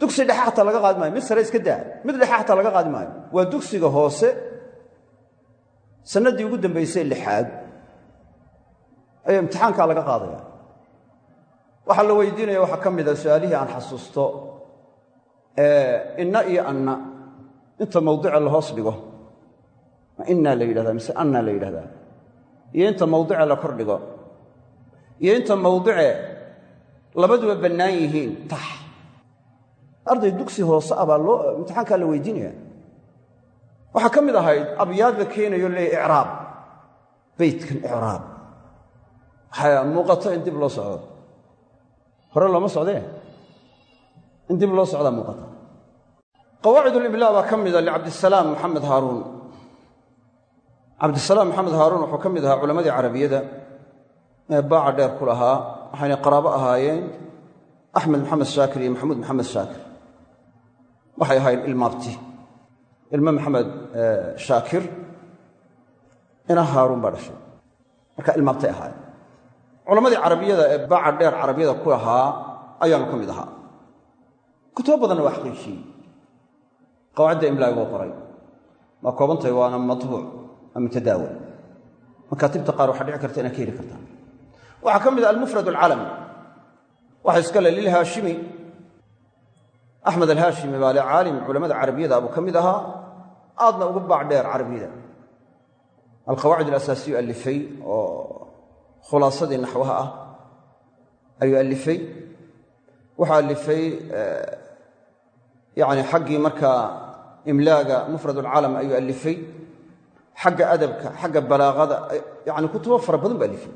dugsi dhexe xataa laga qaadi maayo mid sare iska daa mid dhexe xataa laga qaadi maayo. Waa dugsiga hoose sannaddii ugu dambaysay lixaad ayaa imtixaankaa laga qaadaya waxaa la weydiinaya waxaa ka mida su'aalihii aan xasuusto inna iyo anna inta mawdica la hoos dhigo ma innaa la yidhahdaa mise annaa la yidhahdaa iyo inta mawdice la kor dhigo iyo inta mawdice labaduba bannaan yihiin tax arday dugsi hoose ah baa loo imtixaankaa la weydiinaya waxaa ka mid ahayd abyaad la keenayo leeya icraab. Beytkan icraab. Waxaa muuqato in dib loo socdo. Hore looma socdee in dib loo socdaa muuqata qawaacid ulimlaa baa ka mida licabdisalaam maxamed haaruun cabdisalaam maxamed haaruun wuxuu ka mid ahaa culammadii carabiyada. Ee baaca dheer ku lahaa waxayna qaraabo ahaayeen axmed maxamed shaakir iyo maxamuud maxamed shaakir. Waxay ahaayeen ilmaabti ilmo maxamed shaakir ina haaruun baa dhashay. Marka ilmaabtay ahaayeen culammadii carabiyada ee baaca dheer carabiyada ku lahaa ayaanu ka mid ahaa. Kutubo badanna waa xaqiijiyey. Qawaacidda imlaaga u qoray. Waa koobantahay waana matbuuc waa mutadaawal makaatibta qaar waxaa dhici karta inaad ka heli kartaan. Waxaa ka mid ah almufrad alcalami waxa iska le lilhaashimi axmed alhaashimi baa le caalim culamada carabiyada abuu ka mid ahaa. Aadna ugu baac dheer carabiyada alqawaacid alasaasiyu alifay oo khulaasadii naxwaha ah ayuu alifay wuxuu alifay yani xaggii markaa imlaaga mufrad alcalam ayuu alifay xagga adabka xagga balaaqada yani kutubo fara badan bu alifay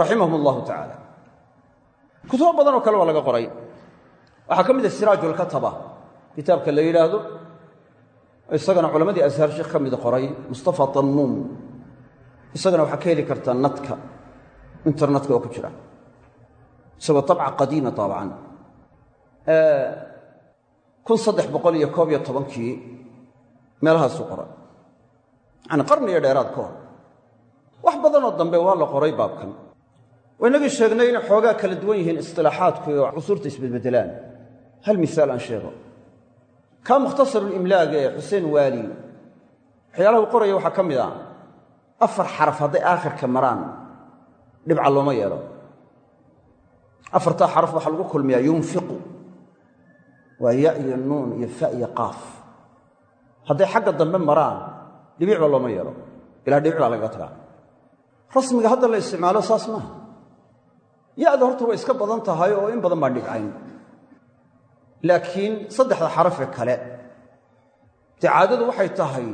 raximahum allahu tacaala kutubo badan oo kale waa laga qoray waxaa ka mid a siraaju lkataba kitaabka la yidhaahdo isagana culammadii ashaar sheekh ka qoray mustafa tannuum isagana waxaa ka heli kartaa internetka oo ku jira. Isagoo abca qadiima taabacan kun saddex boqol iyo koob iyo tobankii meelahaasuu qoray. Yani qarniyo dheeraad ka hor. Wax badanoo dambe waa la qoray baabkan. Waynagii sheegnay inay xoogaa kala duwan yihiin istilaaxaadku iyo cusuurta isbedbedelaan hal misaal aan sheego? Kaa mukhtasarulimlaag ee xuseen waali waxyaalaha uu qoraya waxaa ka mid ah afar xaraf hadday aakhirka maraan dhibca looma yeelo afartaa xaraf waxaa lagu kulmiyaa yunfiqu waa ya iyo nuun iyo fa iyo qaaf. Hadday xagga dambe maraan dhibicba looma yeelo ilaa dhibic baa lagaga tagaa. Rasmiga hadda la isticmaalo saas maaha. Ya-da horta way iska badan tahay oo in badan baan dhibcayn laakiin saddexda xarafe kale dee caadadu waxay tahay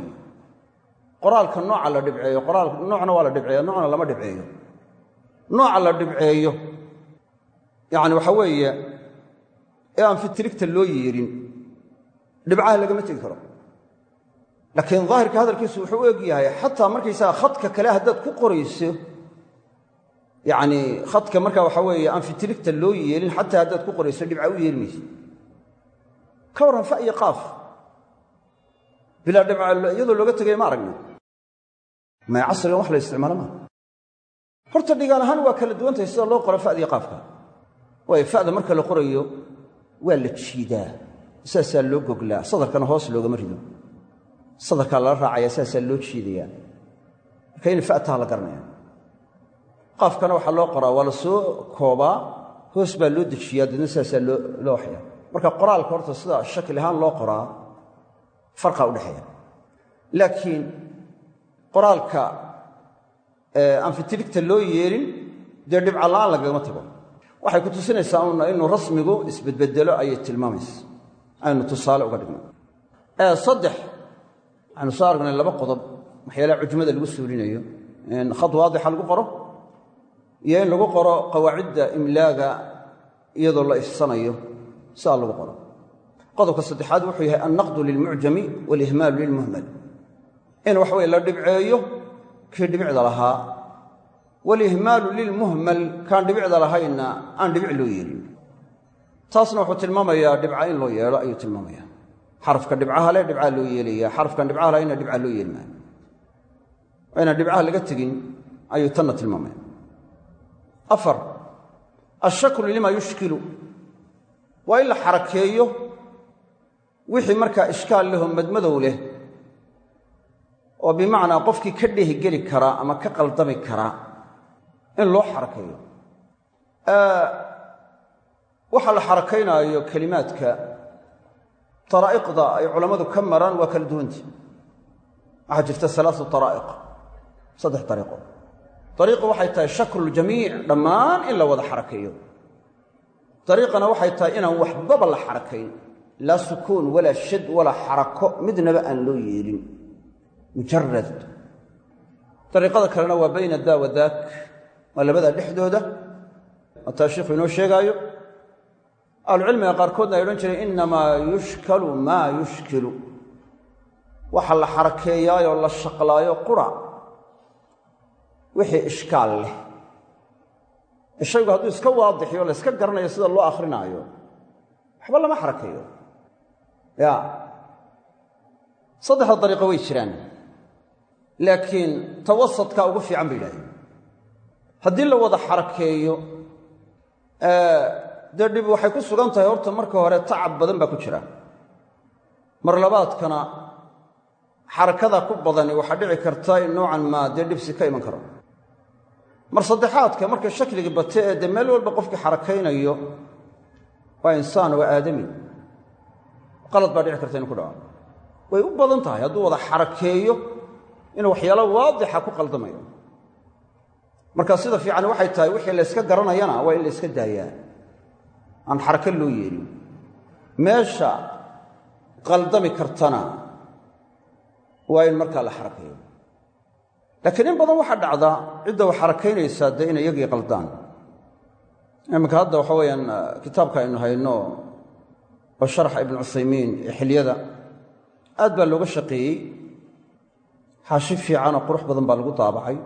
qoraalka nooca la dhibceeyo qoraal noocna waa la dhibceeya noocna lama dhibceeyo. Nooca la dhibceeyo yacni waxa weeye ee aan fitirigta loo yeerin dhibcaha lagama tegi karo. Laakiin daahirka hadalkiisu wuxuu u eg yahay xataa markaysaga khadka kale haddaad ku qorayso yacni khadka marka waxa weeye aan fitirigta loo yeelin xataa haddaad ku qorayso dhibca u yeeli mayso ka warran fa iyo qaaf. Bilaa dhibca iyadoo looga tegaya ma aragna. May casrigan wax la isticmaalo maa horta dhigaan ahaan waa kala duwantahay sida loo qoro fa'diyo qaafka. Waayo fa'da marka la qorayo waa la jiidaa. Saasaa loo goglaa. Sadarkana hoos loogama rido. Sadarkaa lala raacaya saasaa loo jiidayaa. Marka ina fa'taha la garanaya qaafkana waxaa loo qoraa waa la soo koobaa. Hoos baa loo dejiyaa deedna saasaa loo waxyaa marka qoraalka horta sida shakli ahaan loo qoraa farqaa udhexeeya laakiin qoraalka aan loo yeelin dee dhibca la'aan lagagama tago. Waxay ku tusinaysaa inuu rasmigu isbedbedelo ayay tilmaamaysa aynu tusaale uga dhigno. Saddex waxaynu soo aragnay laba qodob waxyaalaha cujmada lagu suulinayo in khad waadixa lagu qoro iyo in lagu qoro qawaacidda imlaaga iyadoo la ifsanayo sidaa lagu qoro. Qodobka saddexaad wuxuu yahay annaqdu lilmucjami walihmaalu lilmuhmal. In waxa weye la dhibceeyo kii dhibicda lahaa. Walihmaalu lilmuhmal kaan dhibicda lahaynna aan dhibic loo yeelin. Taasna wuxuu tilmaamayaa dhibca in loo yeelo ayuu tilmaamaya xarafka dhibcaha le dhibcaa loo yeelaya xarafkan dhibcaha lahayna dhibca loo yeeli maayo waa inaan dhibcaha laga tegin ayuu tanna tilmaamaya afar waa in la xarakeeyo wixii markaa ishkaal leho madmadow leh oo bimacnaa qofkii ka dhehigeli karaa ama ka qaldami karaa in loo xarakeeyo. Waxa la xarakaynaayo kelimaadka daraa'iqda ay culammadu ka maraan waa kala duwanti waxaa jirta alaau daraa'iq saddex dariiqo dariiqu waxay tahay shakluljamiic dhammaan in la wada xarakeeyo dariiqana waxay tahay inaan waxbaba la xarakayn. Laa sukuun walaa shad walaa xarako. Midnaba aan loo yeelin mujarad dariiqada kalena waa bayna daa wa daak. Waa labadaa dhexdooda. Waataa sheikhu inoo sheegaayo. Ahlucilmiga qaarkoodna ay odhan jireen innamaa yushkalu maa yushkilu. Waxa la xarakeeyaayoo la shaqlaayo qura. Wixii ishkaal leh shaygu hadduu iska waadixiyo la yska garanayo sida loo akhrinaayo waxba lama xarakeeyo ya. Saddexda dariiqo way jiraan. Laakiin tawasadka ugu fiican bay yidhahdeen. Haddii la wada xarakeeyo dee dhib waxay ku sugan tahay horta marka hore tacab badan baa ku jira. Mar labaadkana xarakada ku badani waxaa dhici karta in noocan maa dee dhibsi ka iman karo mar saddexaadka marka shakliga bate ee dee meel walba qofkii xarakaynayo waa insaan waa aadami. Qalad baa dhici karta inu ku dhaco. Way u badan tahay hadduu wada xarakeeyo inuu waxyaalo waadixa ku qaldamayo. Marka sida fiican waxay tahay wixii layska garanayana waa in la yska daayaa. Aan xarako loo yeelin meesha qaldami kartana waa in markaa la xarakeeyo laakiin in badan waxaa dhacda cidda wax xarakaynaysaa dee inay iyagii qaldaan. Iminka hadda waxa weeyaan kitaabka aynu hayno oo sharxa ibnu cuthaymiin ee xilyada aad baa looga shaqeeyey. Xaashi fiicanoo qurux badan baa lagu daabacay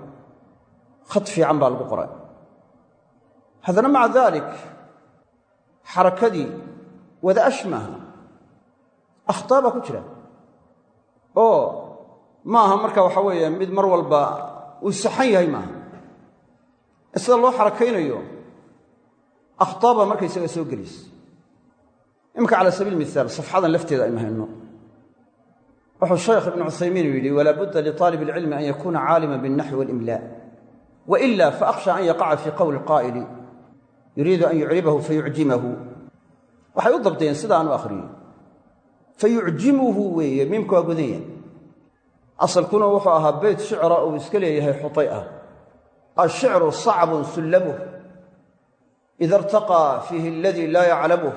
khad fiican baa lagu qoray. Haddana maca daalik xarakadii wada ashmaha akhtaa baa ku jira. Oo ma aha marka waxa weeye mid mar walba uu saxan yahay maaha sida loo xarakaynayo akhtaa baa markaysaga soo gelaysa iminka cala sabiil mihaal safxadan lafteeda aynu hayno wuxuu shaykh ibnu cuthaymiin yidhi walaa budda liطaalib اlcilmi an yakuuna caalima biاlnaxwi waاlimlaa waila faakhsha an yaqaca fii qowli qaa'ili yuriidu an yucribahu fayucjimahu waxay u dabdeen sida aan u akhriyey fayucjimuhu weeye miimka waa godanya asalkuna wuxuu ahaa beyt shicra uu iska leeyahay xuay ah. Ashicru sacbun sullamuh. Ida irtaqaa fiihi aladii laa yaclamuh.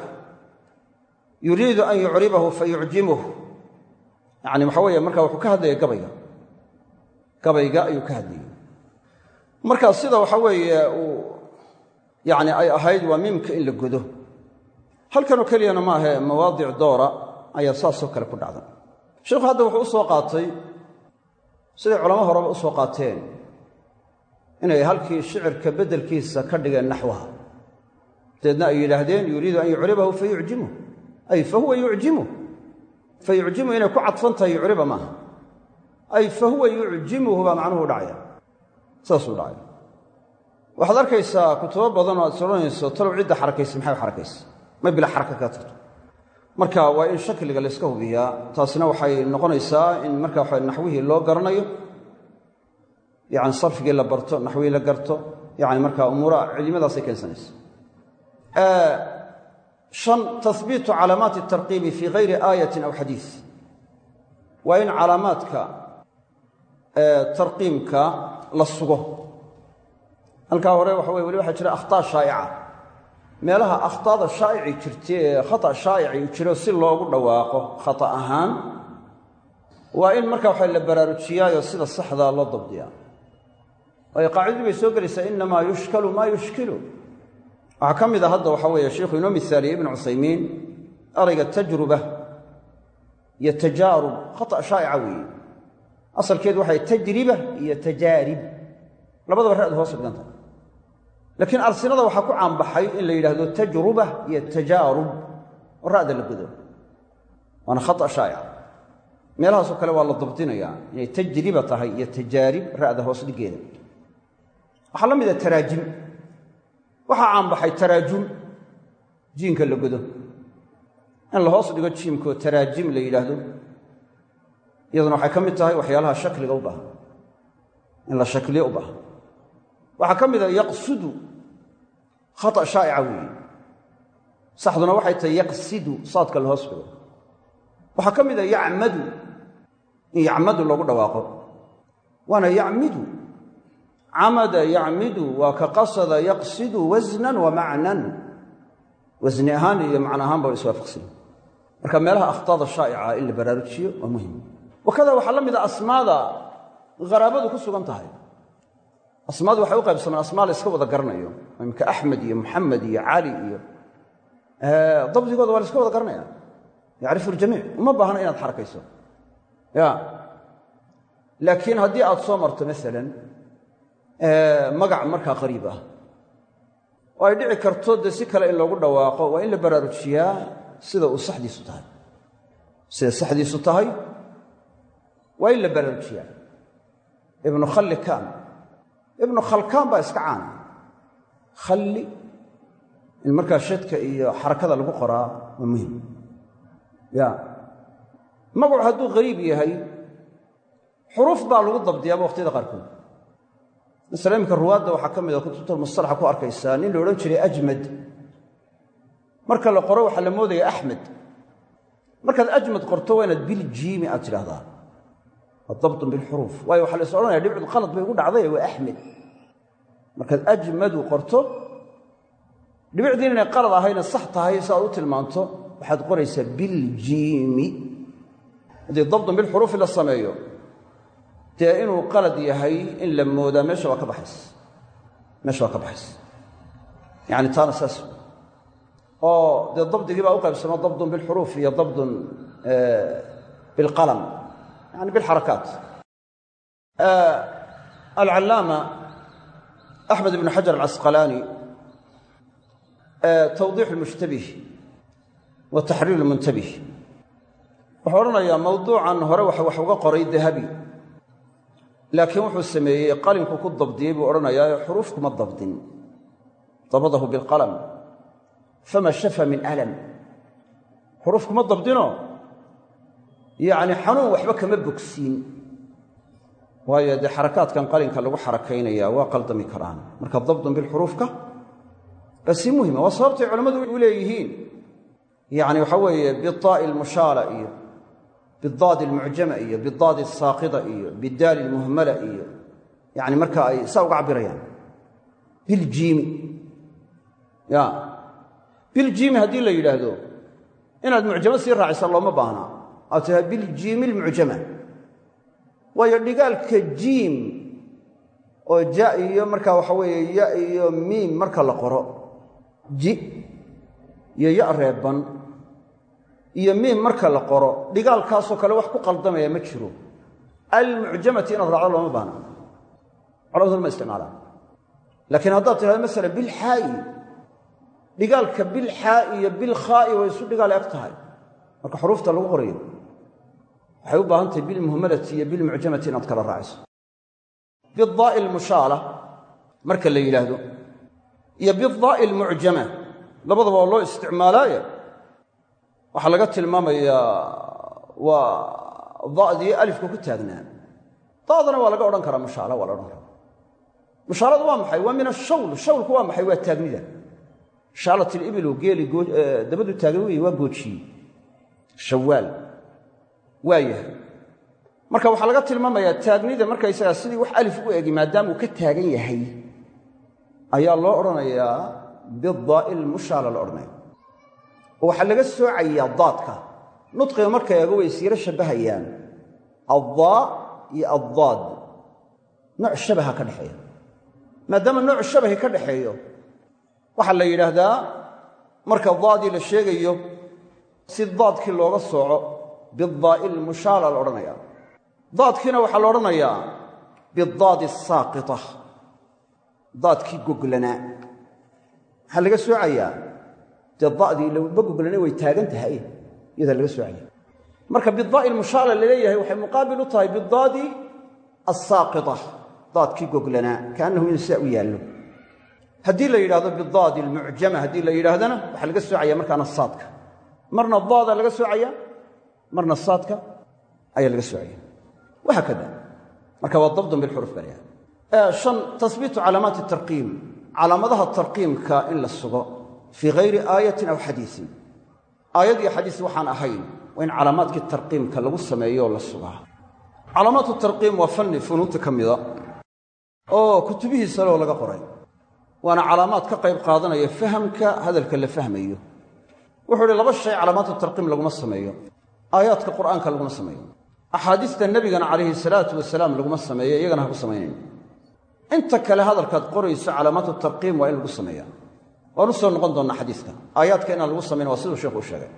Yuriidu an yucribahu fayucjimuh. Yacni waxa weeye marka wuxuu ka hadlaya gabayga. Gabayga ayuu ka hadlayay. Marka sida waxa weeye uu yacni ay ahayd waa miimka in la godo. Halkanoo keliyana maahe mawaadic doora ayaa saasoo kale ku dhacda. Sheikhu hadda wuxuu u soo qaatay siday culamo horeba u soo qaateen inay halkii shicirka beddelkiisa ka dhigeen naxwaha. Dabeedna ay yidhaahdeen yuriidu an yucribahu fayucjimuh ay fa huwa yucjimuh fa yucjimu inay ku cadfan tahay yucriba maaha. Ay fa huwa yucjimuhu baa macnuhu dhacaya. Saasuu dhacaya. Waxaad arkaysaa kutubo badan oo aad soranayso talow cidda xarakaysa maxay u xarakaysa? May bila xaraka ka tagto marka waa in shakliga layska hubiyaa. Taasina waxay noqonaysaa in marka waxa naxwihii loo garanayo yani sarfigii la barto naxwihii la garto yani marka umuura cilimadaasay keensanaysa shan tahbiitu calaamaati tarqiibi fii hayri aayatin aw xadiis. Waa in calaamaadka tarqiimka la sugo. Halkaa hore waxa weye weli waxaa jira akhtaa shaa'ica meelaha akhtaada shaa'ici jirta ee khata shaa'ici jiro si loogu dhawaaqo khata ahaan waa in marka waxa la baraarujiyaayo sida saxdaa loo dabdiyaa. Waayo qaacidadu soo gelaysaa innamaa yushkalu maa yushkilu. Waxaa ka mid a hadda waxaa weeye sheikhu inoo misaaliyey ibnu cuthaymiin erayga tajruba iyo tajaarub khata shaa'ica weeye. Asalkeedu waxay tajriba iyo tajaarib. Labadaba ra'du hoos dhiganta laakiin alsinada waxaa ku caanbaxay in la yidhaahdo tajruba iyo tajaarub oo ra'da la godo waana khata shaa'ica meelahaasoo kale waa la dabdinayaa inay tajriba tahay iyo tajaarib ra'da hoos dhigeeda. Waxaa la mida taraajim. Waxaa caanbaxay taraajum jiinka la godo in la hoos dhigo jiimkoo taraajim la yidhaahdo iyaduna waxay ka mid tahay waxyaalaha shakliga u la shakliyo u baahan waxaa ka mida yaqsudu khata shaa'ica weeye. Saxduna waxay tahay yaqsidu saadka la hoos waxaa ka mida yacmadu in yacmadu lagu dhawaaqo. Waana yacmidu camada yacmidu waa ka qasada yaqsidu wasnan wa macnan. Wasni ahaan iyo macno ahaanba wa iswaafaqsan marka meelaha akhtaada shaa'ica in la baraarujiyo waa muhiim wakada waxaa la mida asmaada haraabadu ku sugan tahay asmaadu waxay u qaybsamaan asmaa la iska wada garanayo. Imika axmed iyo muxamed iyo cali iyo dabdigooda waa la iska wada garanaya yacrifu ljamiic uma baahna inaad xarakayso. Ya. Laakiin haddii aad soo marto maalan magac markaa qariib ah oo ay dhici karto dee si kale in loogu dhawaaqo waa in la baraarujiyaa sida uu saxdiisu tahay. Sida saxdiisu tahay waa in la baraarujiyaa. Ibnu khallikaan ibnu khalkaan baa iska caana khalli in markaa shadka iyo xarakada lagu qoraa waa muhiim ya. Magacu hadduu qariib yahay xuruuf baa lagu dabdiyaaba waqhtiyada qaarkood. Masale iminka ruwaadda waxaa ka mid a kutubta mustalaxa ku arkaysaa nin la odhan jiray ajmad. Marka la qoro waxaa la moodaya axmed markaad ajmad qorto waa inaad biljiimi aad tidhahdaa waa dabtun bilxuruuf waayo waxaa la is odhanaya dhibcdu qalad bay ugu dhacday waa axmed markaad ajmadu qorto dhibicdiin inay qalad ahayna sax tahay si aad u tilmaanto waxaad qoraysaa biljiimi haddii dabtun bilxuruufi la sameeyo dee inuu qalad yahay in la moodaa meesha waa ka baxays meesha waa ka baxays yacani taana saas oo dee dabdigii baa u qaybsamo dabdun bilxuruuf iyo dabdun bilqalam yani bilxarakaat alcallaama axmed ibnu xajar alcasqalaani tawdiix lmushtabih wa taxriir lmuntabih wuxuu odhanayaa mawduucan hore wax uga qoray dahabi laakiin wuxuu sameeyey qalinku ku dabdiyey buu odhanayaa xuruuf kuma dabdin dabadahu bilqalam fama shafa min alam xuruuf kuma dabdino yacni xanuun waxba kama bogsiin. Waayo dee xarakaadkan qalinka lagu xarakaynaya waa qaldami karaan. Marka dabdun bilxuruufka baa si muhima waa sababtay culammadu u leeyihiin. Yacni waxa weeye bitaa'i almushaala iyo bidaadi almucjama iyo bidaadi asaaqida iyo bidaali almuhmala iyo yani marka ay saa uga cabirayaan biljiimi ya biljiimi haddii la yidhaahdo inaad mucjamo sii raacisa looma baahna aad tahay biljiimi almucjama waayo dhigaalka jiim oo ja iyo marka waxa weeye ya iyo miim marka la qoro ji iyo ya reeban iyo miim marka la qoro dhigaalkaasoo kale wax ku qaldamaya ma jiro. Almucjamati inaad raacdo looma baahna. Culamadu ma isticmaalaan. Laakiin haddaad tidhahdo masala bilxaa'i dhigaalka bilxaa'i iyo bilkhaa'i way isu dhigaal tahay. Marka xuruufta lagu qorayo waxay u baahan tahay bilmuhmalati iyo bilmucjamati inaad kala raaciso. Bidaa'i almushaala marka la yidhaahdo iyo bidaa'i almucjama labadaba waa loo isticmaalaaye. Waxaa laga tilmaamayaa waa da'dii alifka ku taagnaa da'dana waa laga odhan karaa mushaala waa la odhan karaa. Mushaaladu waa maxay? Waa min ashawl shawlku waa maxay? Waa waa yahay marka waxaa laga tilmaamayaa taagnida markaysaga sidii wax alif u egi maadaama uu ka taagan yahay ayaa loo odhanayaa bidaa'i lmushaala la odhanaya oo waxaa laga soocayaa daadka. Nudqiga marka eego way siiro shabbahayaan addaa iyo addaad. Nooc shabaha ka dhexeeya maadaama nooc shabahi ka dhaxeeyo waxaa la yidhaahdaa marka daadii la sheegayo si daadkii looga sooco bidaa'i lmushaala la odhanaya daadkiina waxaa la odhanayaa bidaadi asaaqita daadkii goglanaa maxaa laga soocayaa dee da'dii lama goglane way taagan tahay. Iyadaa laga soocaya marka bidaa'i lmushaala la leeyahay waxay muqaabil u tahay bidaadi asaaqita daadkii goglanaa kaannahu inuu sidaa u yaallo. Haddii la yidhahdo bidaadi almucjama haddii la yidhaahdana waxaa laga soocaya markaana saadka. Marna daadaa marna saadka ayaa laga soocaya wahaakada marka waa dabdun bilxuruf baa layahay shan tasbiitu calaamaati tarqiim calaamadaha tarqiimka in la sugo fii hayri aayatin aw xadiisin. Aayad iyo xadiis waxaan ahayn waa in calaamaadkii tarqiimka lagu sameeyo la sugaa calaamaatu tarqiim waa fanni funuunta ka mida oo kutubihiisa loo laga qoray. Waana calaamaad ka qayb qaadanaya fahamka hadalka la fahmayo. Wuxuu laba shay calaamaatu tarqiim laguma sameeyo aayaadka qur'aanka laguma sameeyo. Axaadiista nebigana calayhi salaatu wasalaam laguma sameeyo iyagana ha ku samaynayn inta kale hadalkaad qorayso calaamaatu tarqiim waa in lagu sameeyaa. Waan u noqon doonnaa xadiiska. Aayaadka inaan lagu samayn waa siduu sheekhu u sheegay.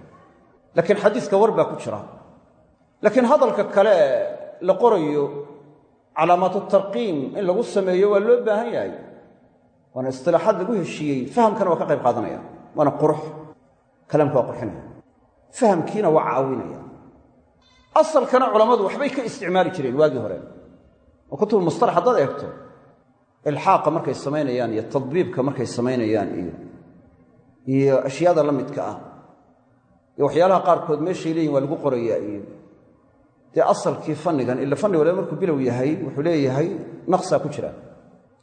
Laakiin xadiiska war baa ku jira. Laakiin hadalka kale la qorayo calaamaatu tarqiim in lagu sameeyo waa loo baahan yahay. Waana istilaaxaad lagu heshiiyey. Fahamkana waa ka qayb qaadanaya. Waana qurux. Kalaamka waa qurxinaya fahamkiina waa caawinaya. Asalkana culammadu waxbay ka isticmaali jireen waagii hore. Oo kutub mustalax haddaad eegto ilxaaqa markay samaynayaan iyo tadbiibka markay samaynayaan iyo iyo ashyaada la midka ah. Iyo waxyaalaha qaarkood meeshay leeyihiin waa lagu qorayaa iyo dee asalkii fannigan ila fanni waliba markuu bilow yahay wuxuu leeyahay naqsaa ku jira.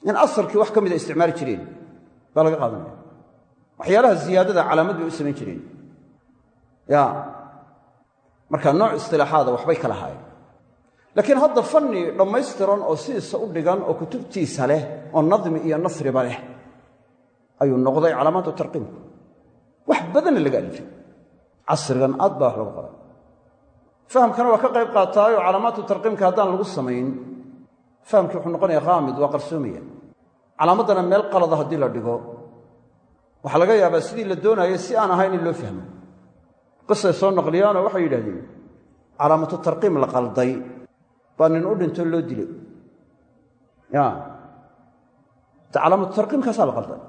In asalkii wax ka mida isticmaali jireen baa laga qaadanaya. Waxyaalaha ziyaadada calaamad bay u samayn jireen ya marka nooc istilaaxaada waxbay ka lahaayeen laakiin hadda fanni dhammaystiran oo sidiisa u dhigan oo kutubtiisa leh oo nadmi iyo nasriba leh ayuu noqday calaamaatu tarqiimku wax badanna laga alifay. Casrigan aad baa wax lagu qoray. Fahamkana waa ka qayb qaataayoo calaamaatu tarqiimka haddaan lagu samayn. Fahamkii wuxuu noqonaya qaamid waa qarsoomaya calaamaddana meel qalada haddii la dhigo. Waxaa laga yaabaa sidii la doonaayo si aan ahayn in loo fahmo qisay soo naqliyaanoo waxay yidhahdeen calaamatu tarqiim la qalday baa nin u dhintoo loo dilay. Calaamatu tarqiimkaasaa la qalday.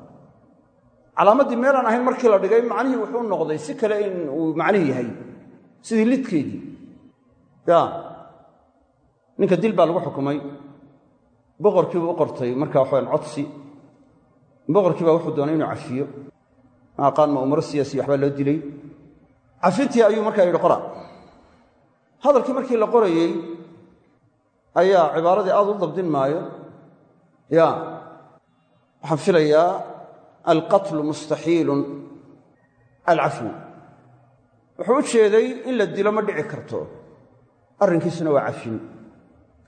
Calaamaddii meelaan ahayn markii la dhigay macnihii wuxuu noqday si kale in uu macnihii yahay sidii lidkeedii. Ya ninka dil baa lagu xukumay. Boqorkiibuu u qortay markaa waxawan codsi. Boqorkii baa wuxuu doonay inuu cafiyo. Ma aqaan ma umaro siyaasiya waxbaa loo dilay cafintii ayuu markaa yidhi qora. Hadalkii markii la qorayey ayaa cibaaradii aad u dabdin maayo. Ya waxaan filayaa alqatlu mustaxiilun alcafwu. Wuxuu u jeeday in la dilo ma dhici karto. Arrinkiisuna waa cafin.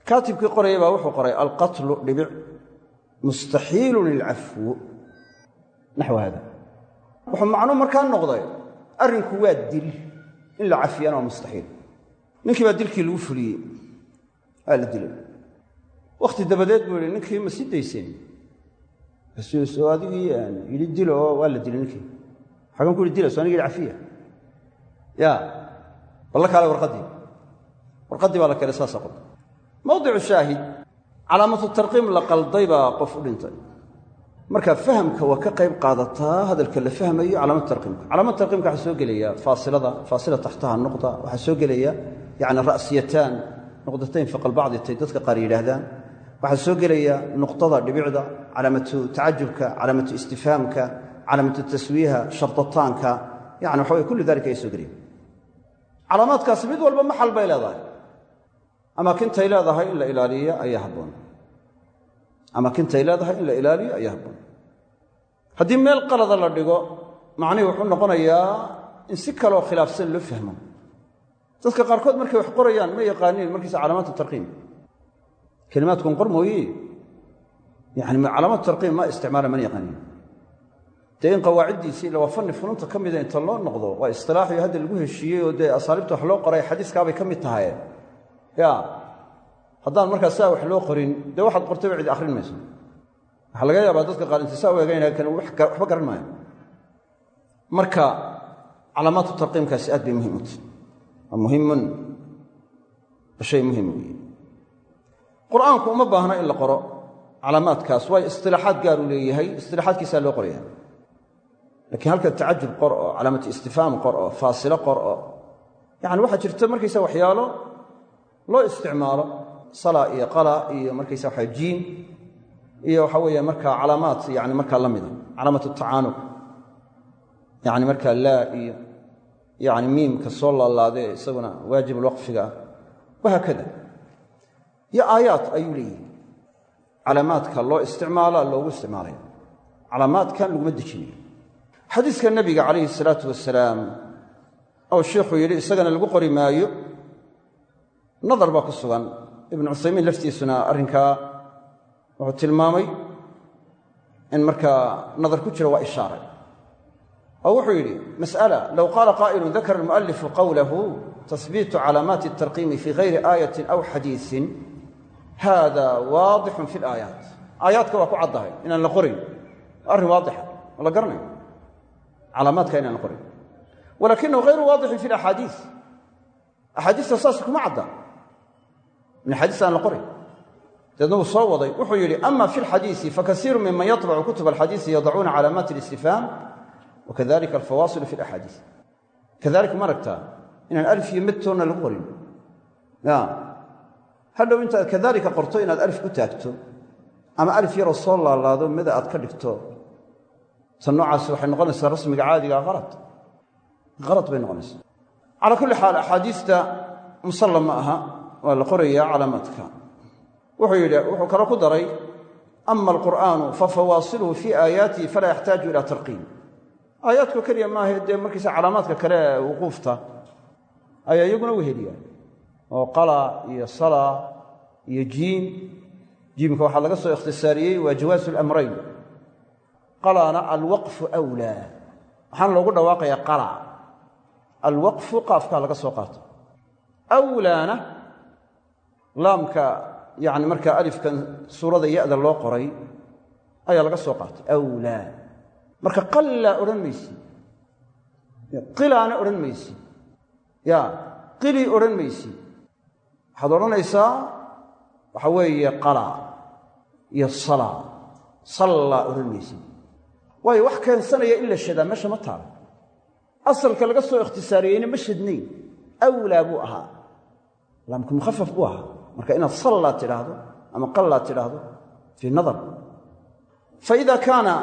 Kaatibkii qoraya baa wuxuu qoray alqatlu dhibic mustaxiilun ilcafwu naxw haada wuxuu macnuu markaa noqday arrinku waa dil in la cafiyana waa mustaxiil ninkii baa dilkii lagu fuliyey. Waa la dilay. Wakhti dabadeed buu yihi ninkii ma sii dayseen soo adigii yidhi dilo oo waa la dilay ninkii. Xagan ku yihi dila so aniga yidhi cafiya. Ya balla kaale warqaddii. Warqaddii baa la keenay saasa qod mawdicu shaahid calaamatu tarqiim la qalday baa qof u dhintay marka fahamka waa ka qayb qaadataa hadalka la fahmayo calaamatu tarqiimka calaamatu tarqiimka waxaa soo gelaya faasilada faasila taxtaha nuqda waxaa soo gelaya yani ra'siyataan nuqdatayn faqalbacdi tay dadka qaar yidhaahdaan. Waxaa soo gelaya nuqdada dhibicda calaamatu tacajubka calaamatu istifhaamka calaamatu taswiiha shardataanka yani waxa weye kullu dalika ay soo gelaya calaamaadkaasi mid walba maxal bay leedahay. Amaakintay leedahay in la ilaaliyo ayaa habboon amaakintay leedahay in la ilaaliyo ayaa habboon. Haddii meel qalada la dhigo macnihii wuxuu noqonayaa in si kaleoo khilaafsan loo fahmo. Dadka qaarkood markay wax qorayaan ma yaqaaniin markiisa calaamaatu tarqiim. Kelimaadkun qor mooye. Yani calaamaatu tarqiim ma isticmaala mana yaqaaniin. Dee in qawaaciddiisii ila waa fununta ka mida inta loo noqdo waa istilaaxiyo hadda lagu heshiiyey oo dee asaaliibta wax loo qoray xadiiskaabay ka mid tahay ya haddaan markaa saa wax loo qorin dee waxaad qortayba cid akhrin mayso. Waxaa laga yaabaa dadka qaar inti saa u eegaynaa kan waxba garan maayo. Marka calaamaatu tarqiimkaasi aad bay muhiim u tahy muhimun shay muhiim weeye. Qur'aanku uma baahna in la qoro calaamaadkaas waayo istilaaxaad gaaruu leeyahay istilaaxaadkiisaa loo qoraya lakiin halka tacajub qor oo calaamatu istifhaam qor oo faasilo qor oo yacani waxaa jirta markaysa waxyaalo loo isticmaalo sala iyo qala iyo markaysa waxa jiin iyo waxa weeye markaa calaamaad yani markaa la mida calaamat tacaanug yani markaa laa iyo yani miimka soo laalaadee isaguna waajib lwaqfiga ah. Wahaakada iyo aayaad ayuu leeyihi calaamaadka loo isticmaala loogu isticmaalaya. Calaamaadkan laguma dejinayo xadiiska nebiga calayhi salaatu wasalaam oo shiikhuu yidhi isagana lagu qori maayo nadar baa ku sugan ibnu cuthaymiin laftiisuna arrinkaa wuxuu tilmaamay in markaa nadar ku jiro waa ishaaray oo wuxuu yidhi mas'ala low qaala qaa'ilun dakara almu'alifu qowlahu tahbiitu calaamaati altarqiimi fii hayri aayatin aw xadiisin hada waadixun fi alaayaat aayaadka waa ku caddahay inaan la qorayn. Arrin waadixa oo la garanayo. Calaamaadka inaan la qorayn. Walakinahu hayru waadixin fi alaxaadiis axaadiista saas kuma cadda min axaadiis aan la qorayn deedna wuu soo waday wuxuu yidhi ama fi alxadiisi fakasiiru miman yaطbacu kutub alxadiisi yadacuuna calaamaati اlistifhaam wakadalika alfawaasilu fi alaxaadiis kadalika ma aragtaa inaan alif iyo midtoonna lagu qorin. Hadhow intaad kadalika qorto inaad alif ku taagto ama alif yaroo soo laalaado mida aad ka dhigto ta noocaasi waxay noqonaysaa rasmiga caadigaa alad alad bay noqonaysaa. Calaa kulli xaal axaadiista musallam ma aha waa la qorayaa calaamaadka wuxuu yidhi wuxuu kaloo ku daray ama alqur'aanu fafawaasiluhu fii aayaatihi falaa yaxtaaju ila tarqiim aayaadku keliya maaha dee markiisa calaamaadka kale wuquufta ayaa iyaguna weheliyaan oo qala iyo sala iyo jiim jiimka waxaa laga soo ikhtisaariyey waa jawaasu lamrayn qalana alwaqfu wlaa waxaana loogu dhawaaqayaa qala alwaqfu qaafkaa laga soo qaato. Awlaana laamka yani markaa alifkan suurada yada loo qoray ayaa laga soo qaatay. Awlaa. Marka qallaa odhan maysi. Qilaana odhan maysi. Ya qilii odhan maysi. Waxaad odhanaysaa waxa weeye qala iyo sala. Sallaa odhan maysi. Waayo wax keensanaya in la shadaa meesha ma taalo. Asalka laga soo ikhtisaariyeyna ma shadnayn awlaa buu ahaa. Laamku mukhafaf buu ahaa marka inaad sallaa tidhaahdo ama qallaa tidhaahdo fii nadar. Faida kaana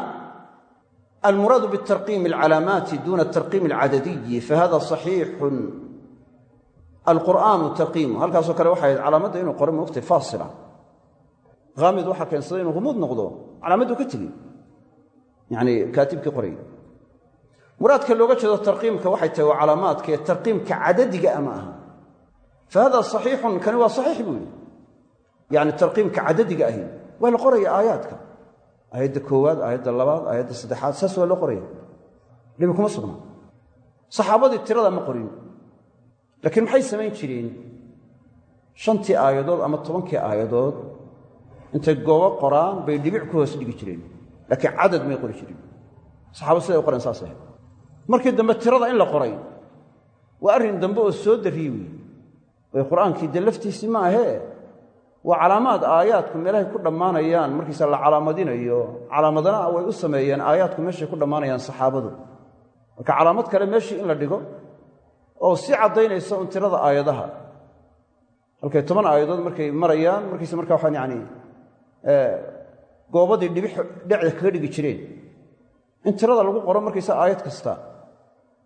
almuraadu bitarqiimi alcalaamaati duna tarqiimi alcadadiyi fahada saxiixun. Alqur'aanu tarqiimu halkaasoo kale waxay ahayd inuu qoro moogtay faasila. Haamid waxaa keensaday inuu humuud noqdo calaamaddu ka tegey yacni kaatibkii qorayy muraadka looga jeedo tarqiimka waxay tahay waa calaamaadka ee tarqiimka cadadiga ama aha fa hada saxiixun kani waa saxiix buu yidhi yacni tarqiimka cadadiga ahi waa la qoraya aayaadka aayadda koowaad aayadda labaad aayadda saddexaad saas waa loo qoraya dhibi kuma sugnaa saxaabadii tirada ma qorin laakiin maxay samayn jireen shantii aayadood ama tobankii aayadood intay goobo qoraan bay dhibic ku hoos dhigi jireen laakiin cadad may qori jirin saxaabad siday u qoreen saasay markii dambe tirada in la qoray waa arrin dambe oo soo darriye wey way qur'aankii dee laftiisii ma ahee? Waa calaamaad aayaadku meelahay ku dhammaanayaan? Markiisa la calaamadinayo calaamadana way u sameeyeen aayaadku meeshay ku dhammaanayaan saxaabadu. Marka calaamad kale meeshii in la dhigo oo si caddaynaysa un tirada aayadaha. Halkay toban aayadood markay marayaan markiisa marka waxaan yani goobadii dhibix dhecda kaga dhigi jireen. In lagu qoro markaysa aayad kasta.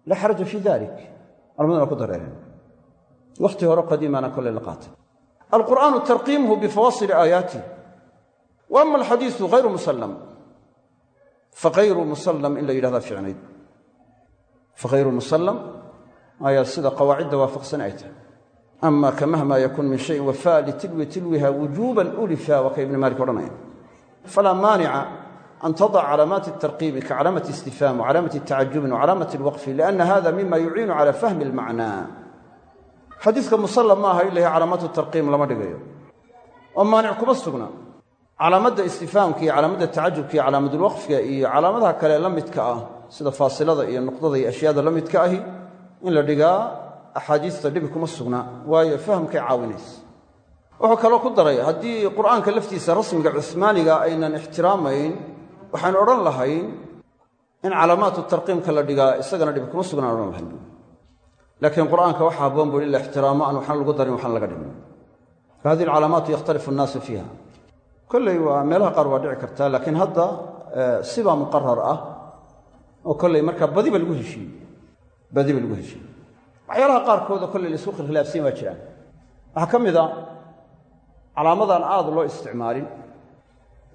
Laa xaraja fii dalik culamaduna waa ku dareereen wakhti hore qadiimaana kolley la qaatay alqur'aanu tarqiimuhu bifawaasili aayaatih wa ama alxadiisu hayru musallam faghayru musallam in la yidhahdaa ficnayd faghayru musallam ayaa sida qawaacidda waafaqsan ay tahay ama kamahma yakun min shayin wafaa litilwi tilwiha wujuuban ulifa waa ka ibni maalik odhanaya falaa maanica an tadac calaamaati اtarqiibi kacalaamati istifhaam wacalaamati tacajubin wacalaamati اlwaqfi lianna hada mima yuciinu cala fahmi اlmacnaa xadiiska musallam ma aha in la yahay calaamaatu tarqiim lama dhigayo. Oo maanic kuma sugna. Calaamadda istifhaamka iyo calaamadda tacajubka iyo calaamadulwaqfiga iyo calaamadaha kale la midka ah sida faasilada iyo nuqdada iyo ashyaada la midka ahi in la dhigaa axaadiista dhibi kuma sugna waayo fahamkay caawinaysa. Wuxuu kaloo ku daray haddii qur'aanka laftiisa rasmiga cuhmaaniga aynan ixtiraamayn waxaynu odhan lahayn in calaamaatu tarqiimka la dhigaa isagana dhibi kuma sugnaan odhan lahayn laakiin qur'aanka waxa habboon buu in la ixtiraamo aan waxna lagu darin waxna laga dhimin fa hadihi alcalaamaatu yakhtalifu annaasu fiiha kolley waa meelaha qaar waa dhici kartaa laakiin hadda sibaa muqarar ah oo kolley markaa badiba lagu heshiiyey badiba lagu heshiiyey waxyaalaha qaarkoodoo kolley la isku khilkhilaafsan waa jiraan waxaa ka mid a calaamadan aad loo isticmaalin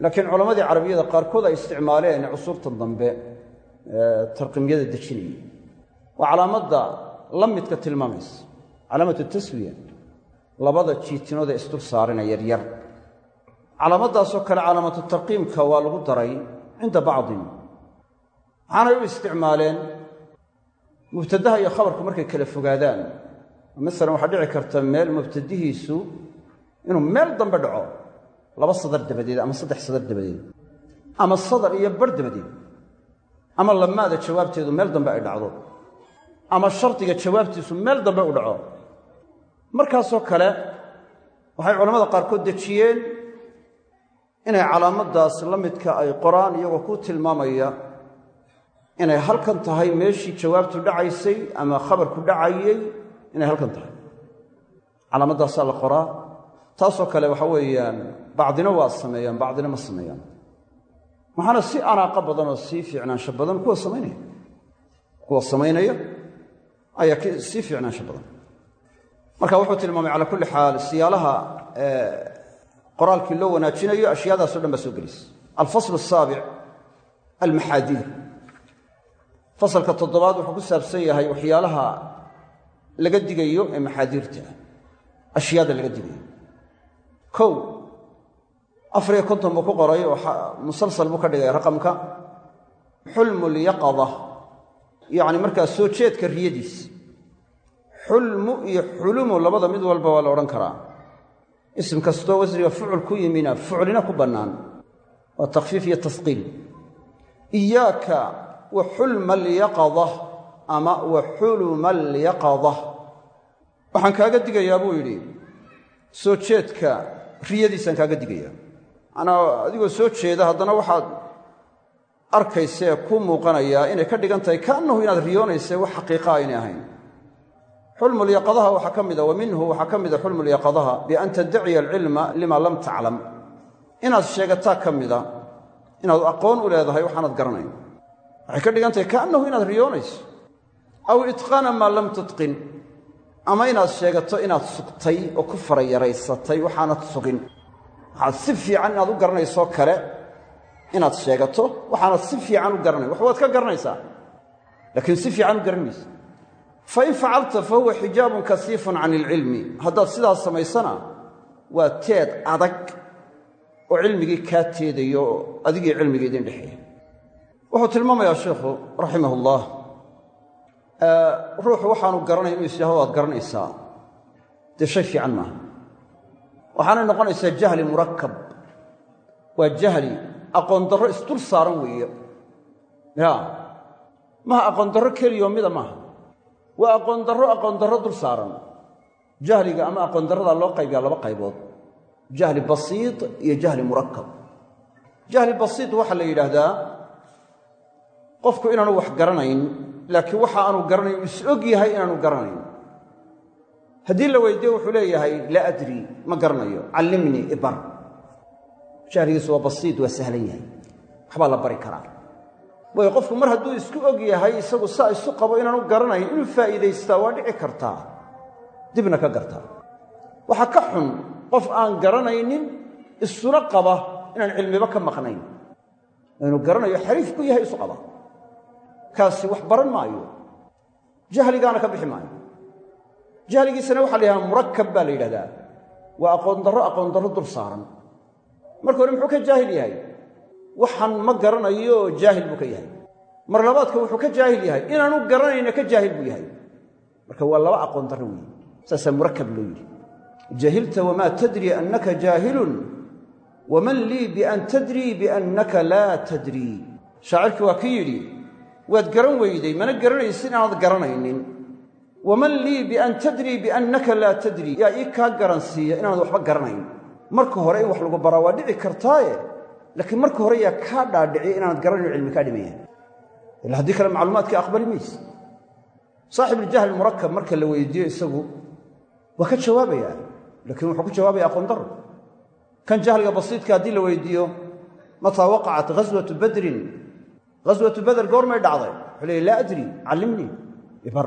laakiin culammadii carabiyada qaarkood ay isticmaaleen cusurtan dambe tarqimyada dejinayay waa calaamadda la midka tilmaamaysa calaamatu taswiya labada jiitinoodee isdul saarina yaryar calaamaddaasoo kale calaamatu tarqiimka waa lagu daray cinda bacdin. Waxaanay u isticmaaleen mubtadaha iyo khabarku markay kala fogaadaan. Masalan waxaa dhici karta meel mubtadihiisu inuu meel dambe dhaco laba sadar dabadeed ama saddex sadar dabadeed ama sadar iyo bar dabadeed ama lamaada jawaabteedu meel dambe ay dhacdo ama shardiga jawaabtiisu meel dambe u dhaco. Markaasoo kale waxay culammada qaarkood dejiyeen inay calaamaddaas la midka ay qoraan iyagoo ku tilmaamaya inay halkan tahay meeshii jawaabtu dhacaysay ama khabarku dhacayey inay halkan tahay. Calaamadaasaa la qoraa. Taasoo kale waxa weeyaan bacdina waa sameeyaan bacdina ma sameeyaan. Waxaana si anaaqo badan oo sii fiicnaansho badan kuwa samaynaya kuwa samaynaya ayaa sii fiicnaansho badan. Marka wuxuu tilmaamay calaa kulli xaal siyaalaha qoraalkii loo wanaajinayo ashyaadaaso dhan baa soo gelisa alfasl asaabic almaxaadiir fasalka toddobaad wuxuu ku saabsan yahay waxyaalaha laga digayo ee maxaadiirta ashyaada laga digayo. Kow afariyo konton buu ku qoray oo musalsal buu ka dhigay raqamka. Xulmu lyaqada yacni markaa soo jeedka riyadiis xulmu iyo xulumu labada mid walba waa la odhan karaa. Ism kastoo wasriga fucul ku yimina fuclina ku bannaan. Waa takfiif iyo tasqiil. Iyaaka wa xulma alyaqada ama wa xuluma alyaqada waxaan kaaga digayaa buu yidhi soo jeedka riyadiisaan kaaga digayaa. Manaa adigoo soo jeeda haddana waxaad arkaysee ku muuqanayaa inay ka dhigan kaannahu inaad riyoonayse wax xaqiiqa aynay ahayn. Xulmulyaqadaha waxaa ka mida wa minhu waxaa ka mida xulmulyaqadaha bian taddaciya alcilma lima lam taclam inaad sheegataa ka mida inaad aqoon u leedahay waxaanad garanayn. Waxay ka dhigan tahay kaannahu inaad riyoonayso. Aw itqaana maa lam tutqin. Ama inaad sheegato inaad sugtay oo ku farayaraysatay waxaanad sugin. Waxaad si fiican inaad u garanaysoo kale inaad sheegato waxaanad si fiican u garanayn wax waad ka garanaysaa. Laakiin si fiican u garan maysa fain fa huwa xijaabun kasiifun can ilcilmi haddaad sidaas samaysana waa teed adag oo cilmigii kaa teedayo oo adigii cilmigii idin dhexeeya. Wuxuu tilmaamayaa sheikhu raximah ullah ruuxu waxaanu garanay inuu isyahdo waad garanaysaa. Dee shay fiican maaha. Waxaanay noqonaysaa jahli murakab waa jahli aqoon darro isdul saaran weeye. Ya. Maha aqoon darro keliyo mida maaha waa aqoon darro aqoon darro dul saaran. Jahliga ama aqoon darradaa loo qaybiyaa laba qaybood. Jahli basiid iyo jahli murakab jahli basiid waxaa la yidhaahdaa qofku inaanu wax garanayn laakiin waxa aanu garanayn is og yahay inaanu garanayn. Haddii la weydiiyo wuxuu leeyahay laa adri ma garanayo. Callimnii ibar jahligiisu waa basiid waa sahlan yahay. Waxbaa la bari karaa. Waayo qofku mar hadduu isku og yahay isagu saa isu qabo inaanu garanayn inuu faa'iidaystaa waa dhici kartaa. Dibna ka gartaa waxaa ka xun qof aan garanaynin isuna qaba inaan cilmiba ka maqnayn. Inuu garanayo xariif ku yahay isu qaba. Kaasi wax baran maayo. Jahligaana ka bixi maayo. Jahligiisana waxaa la yidhahdaa murakab baa la yidhahdaa. Waa aqoon darro aqoon darro dul saaran marka hore muxuu ka jaahil yahay? Waxaan ma garanayo jaahil buu ka yahay. Mar labaadka wuxuu ka jaahil yahay. Inaanu garanayna ka jaahil buu yahay. Marka waa laba aqoon darro weeye saasaa murakab loo yidhi. Jahilta wamaa tadri annaka jaahilun? Waman lii bian tadrii biannaka laa tadrii shaacirkii waa ki yidhi waad garan weyday mana garanaysid inaanad garanaynin. Waman lii bian tadrii biannaka laa tadrii yaa ii kaa garansiiya inaanad waxba garanayn marka hore in wax lagu baraa waa dhici kartaaye laakiin marka hore yaa kaa dhaadhiciya inaanad garanayn cilmi kaa dhimaya. Ila haddii kale macluumaadkii aqbali mayse saaxibuljahli murakab marka la weydiiyo isagu waa ka jawaabayaa laakiin wuxuu ku jawaabaya aqoon daro kan jahliga basiidka haddii la weydiiyo mataa waqacat ghaswatu badrin ghaswatu bader goormay dhacday. Wuxuu leey laa adri callimnii ibar.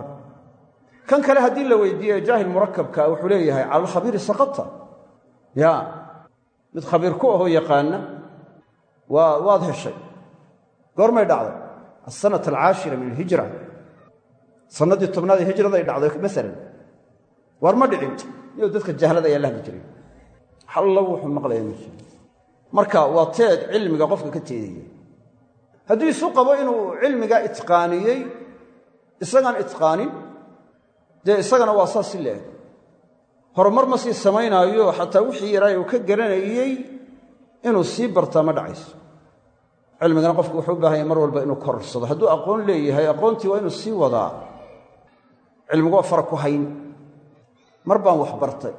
Kan kale haddii la weydiiye jaahil murakabka wuxuu leeyahay cala alkhabiiri ya mid khabiir ku ahoo yaqaana waa waad heshay. Goormay dhacday. Asanata alcaashira min alhijra. Sannaddii tobnaad ee hijraday dhacday maalan waar ma dhicin. Iyou dadka jahlada ayaa la jiray. Hallo wuxuu maqlaya ma marka waa teed cilmiga qofka ka teedaya. Hadduu isu qabo inuu cilmiga itqaaniyey isagaan itqaanin dee isagana waa saas si leeg horumar ma sii samaynaayo xataa wixii yaraay uu ka garanayey inuu sii bartaa ma dhacayso. Cilmigana qofku wuxuu u baahan yahay mar walba inuu kororsado. Hadduu aqoon leeyahay aqoontii waa inuu sii wadaa. Cilmigu waa fara ku hayn. Mar baan wax bartay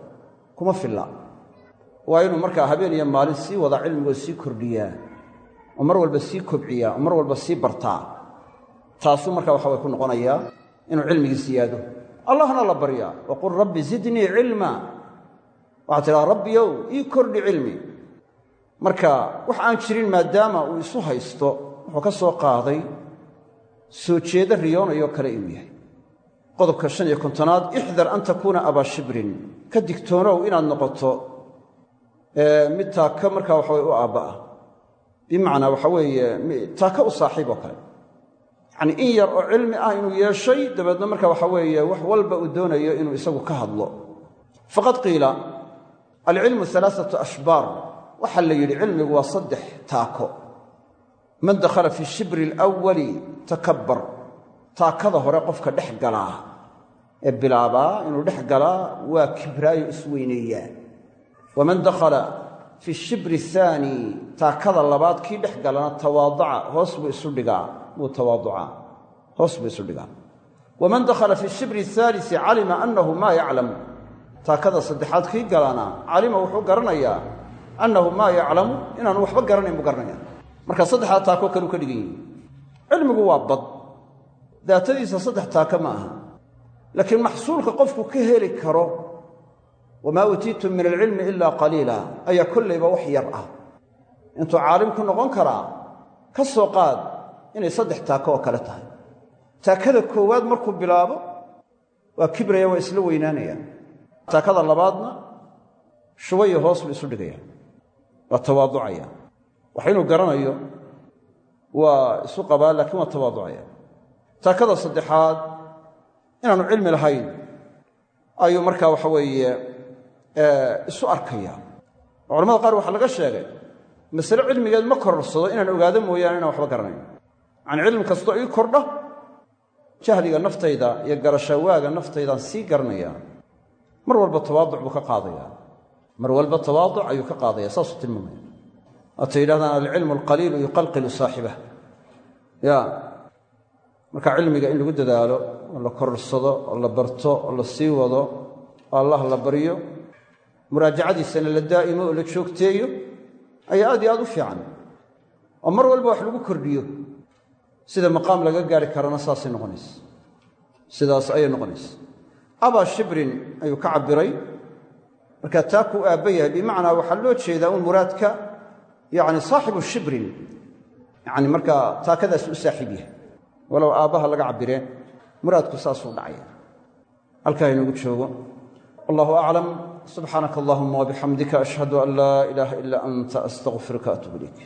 kuma filla. Waa inuu markaa habeen iyo maalin sii wadaa cilmigoo sii kordhiyaa oo mar walba sii kobciyaa oo mar walba sii bartaa. Taasuu markaa waxa way ku noqonayaa inuu cilmigii siyaado allahna la baryaa waqul rabbi zidnii cilma waxaad tidhaha rabbiyow ii kordhi cilmi. Marka wax aan jirin maadaama uu isu haysto wuxuu ka soo qaaday soo jeedo riyoonayoo kale inuu yahay. Qodobka shan iyo kontonaad ixdar an takuuna abaa shibrin. Ka digtoonow inaad noqoto mid taaka markaa waxaway u aabba'a. Bimacnaa waxa weeye taaka u saaxiib kale yacanii in yar oo cilmi ah inuu yeeshay dabeedna marka waxa weeye wax walba uu doonayo inuu isagu ka hadlo. Faqad qiila alcilmu alaaatu ashbaar waxaa la yidhi cilmigu waa saddex taako. Man dakhala fi shibri alawali takabbar. Taakada hore qofka dhex galaa ee bilaabaa inuu dhex galaa waa kibraayo isweyneeyaa. Waman dakhala fi shibri ahaani taakada labaad kii dhex galana tawaadaca hoos buu isu dhigaa wuu tawaaducaa hoos buu isu dhigaa waman dakhala fi shibri ahaalisi calima annahu maa yaclamu taakada saddexaad kii galana calima wuxuu garanayaa annahu maa yaclamu inaanu waxba garanayn buu garanaya marka saddexdaa taakoo kaleu ka dhigan yihi cilmigu waa bad daatadiisa saddex taaka ma aha laakiin maxsuulka qofku ka heli karo wamaa uutiitum min alcilmi ilaa qaliila ayaa kollayba wax yar ah intuu caalim ku noqon karaa ka soo qaad inay saddex taako oo kale tahay. Taakada koowaad markuu bilaabo waa kibraya waa isla weynaanayaan. Taakada labaadna shubayo hoos buu isu dhigaya waa tawaaducaya wax inuu garanayo waa isu qabaa laakiin waa tawaaducaya taakada saddexaad inaanu cilmi lahayn ayuu markaa waxa weeye isu arkaya oo culamada qaar waxaa laga sheegay masale cilmigeed ma kororsado inaan ogaado mooyaane inaan waxba garanayn yacani cilmi kastoo ii kordha jahliga naftayda iyo garashawaaga naftaydaan sii garanaya mar walba tawaaduc buu ka qaadaya. Mar walba tawaaduc ayuu ka qaadaya saasuu tilmaamaya. Waatay yidhahdaan alcilmu alqaliilu yuqalqilu saaxibah ya marka cilmiga in lagu dadaalo oo la kororsado oo la barto oo la sii wado oo allah la baryo muraajacadiisana la daa'imo oo la joogteeyo ayaa aad iyo aad u fiican. Oo mar walba wax lagu kordhiyo sida maqaam laga gaari karana saasay noqonaysa sidaas ayay noqonaysa abaa shibrin ayuu ka cabbiray. Marka taa kuu aabba yahay bimacnaa waxaa loo jeedaa un muraadka yacni saaxibu shibrin yacni markaa taakadaas u saaxiib yahay. Walow aabbaha laga cabbireen muraadku saasuu dhacaya. Halkaa inoogu joogo. Wallahu aclam subxaanaka allahuma wabixamdika ashhadu an laa ilaaha ilaa anta astaqfiruka atuub ilayk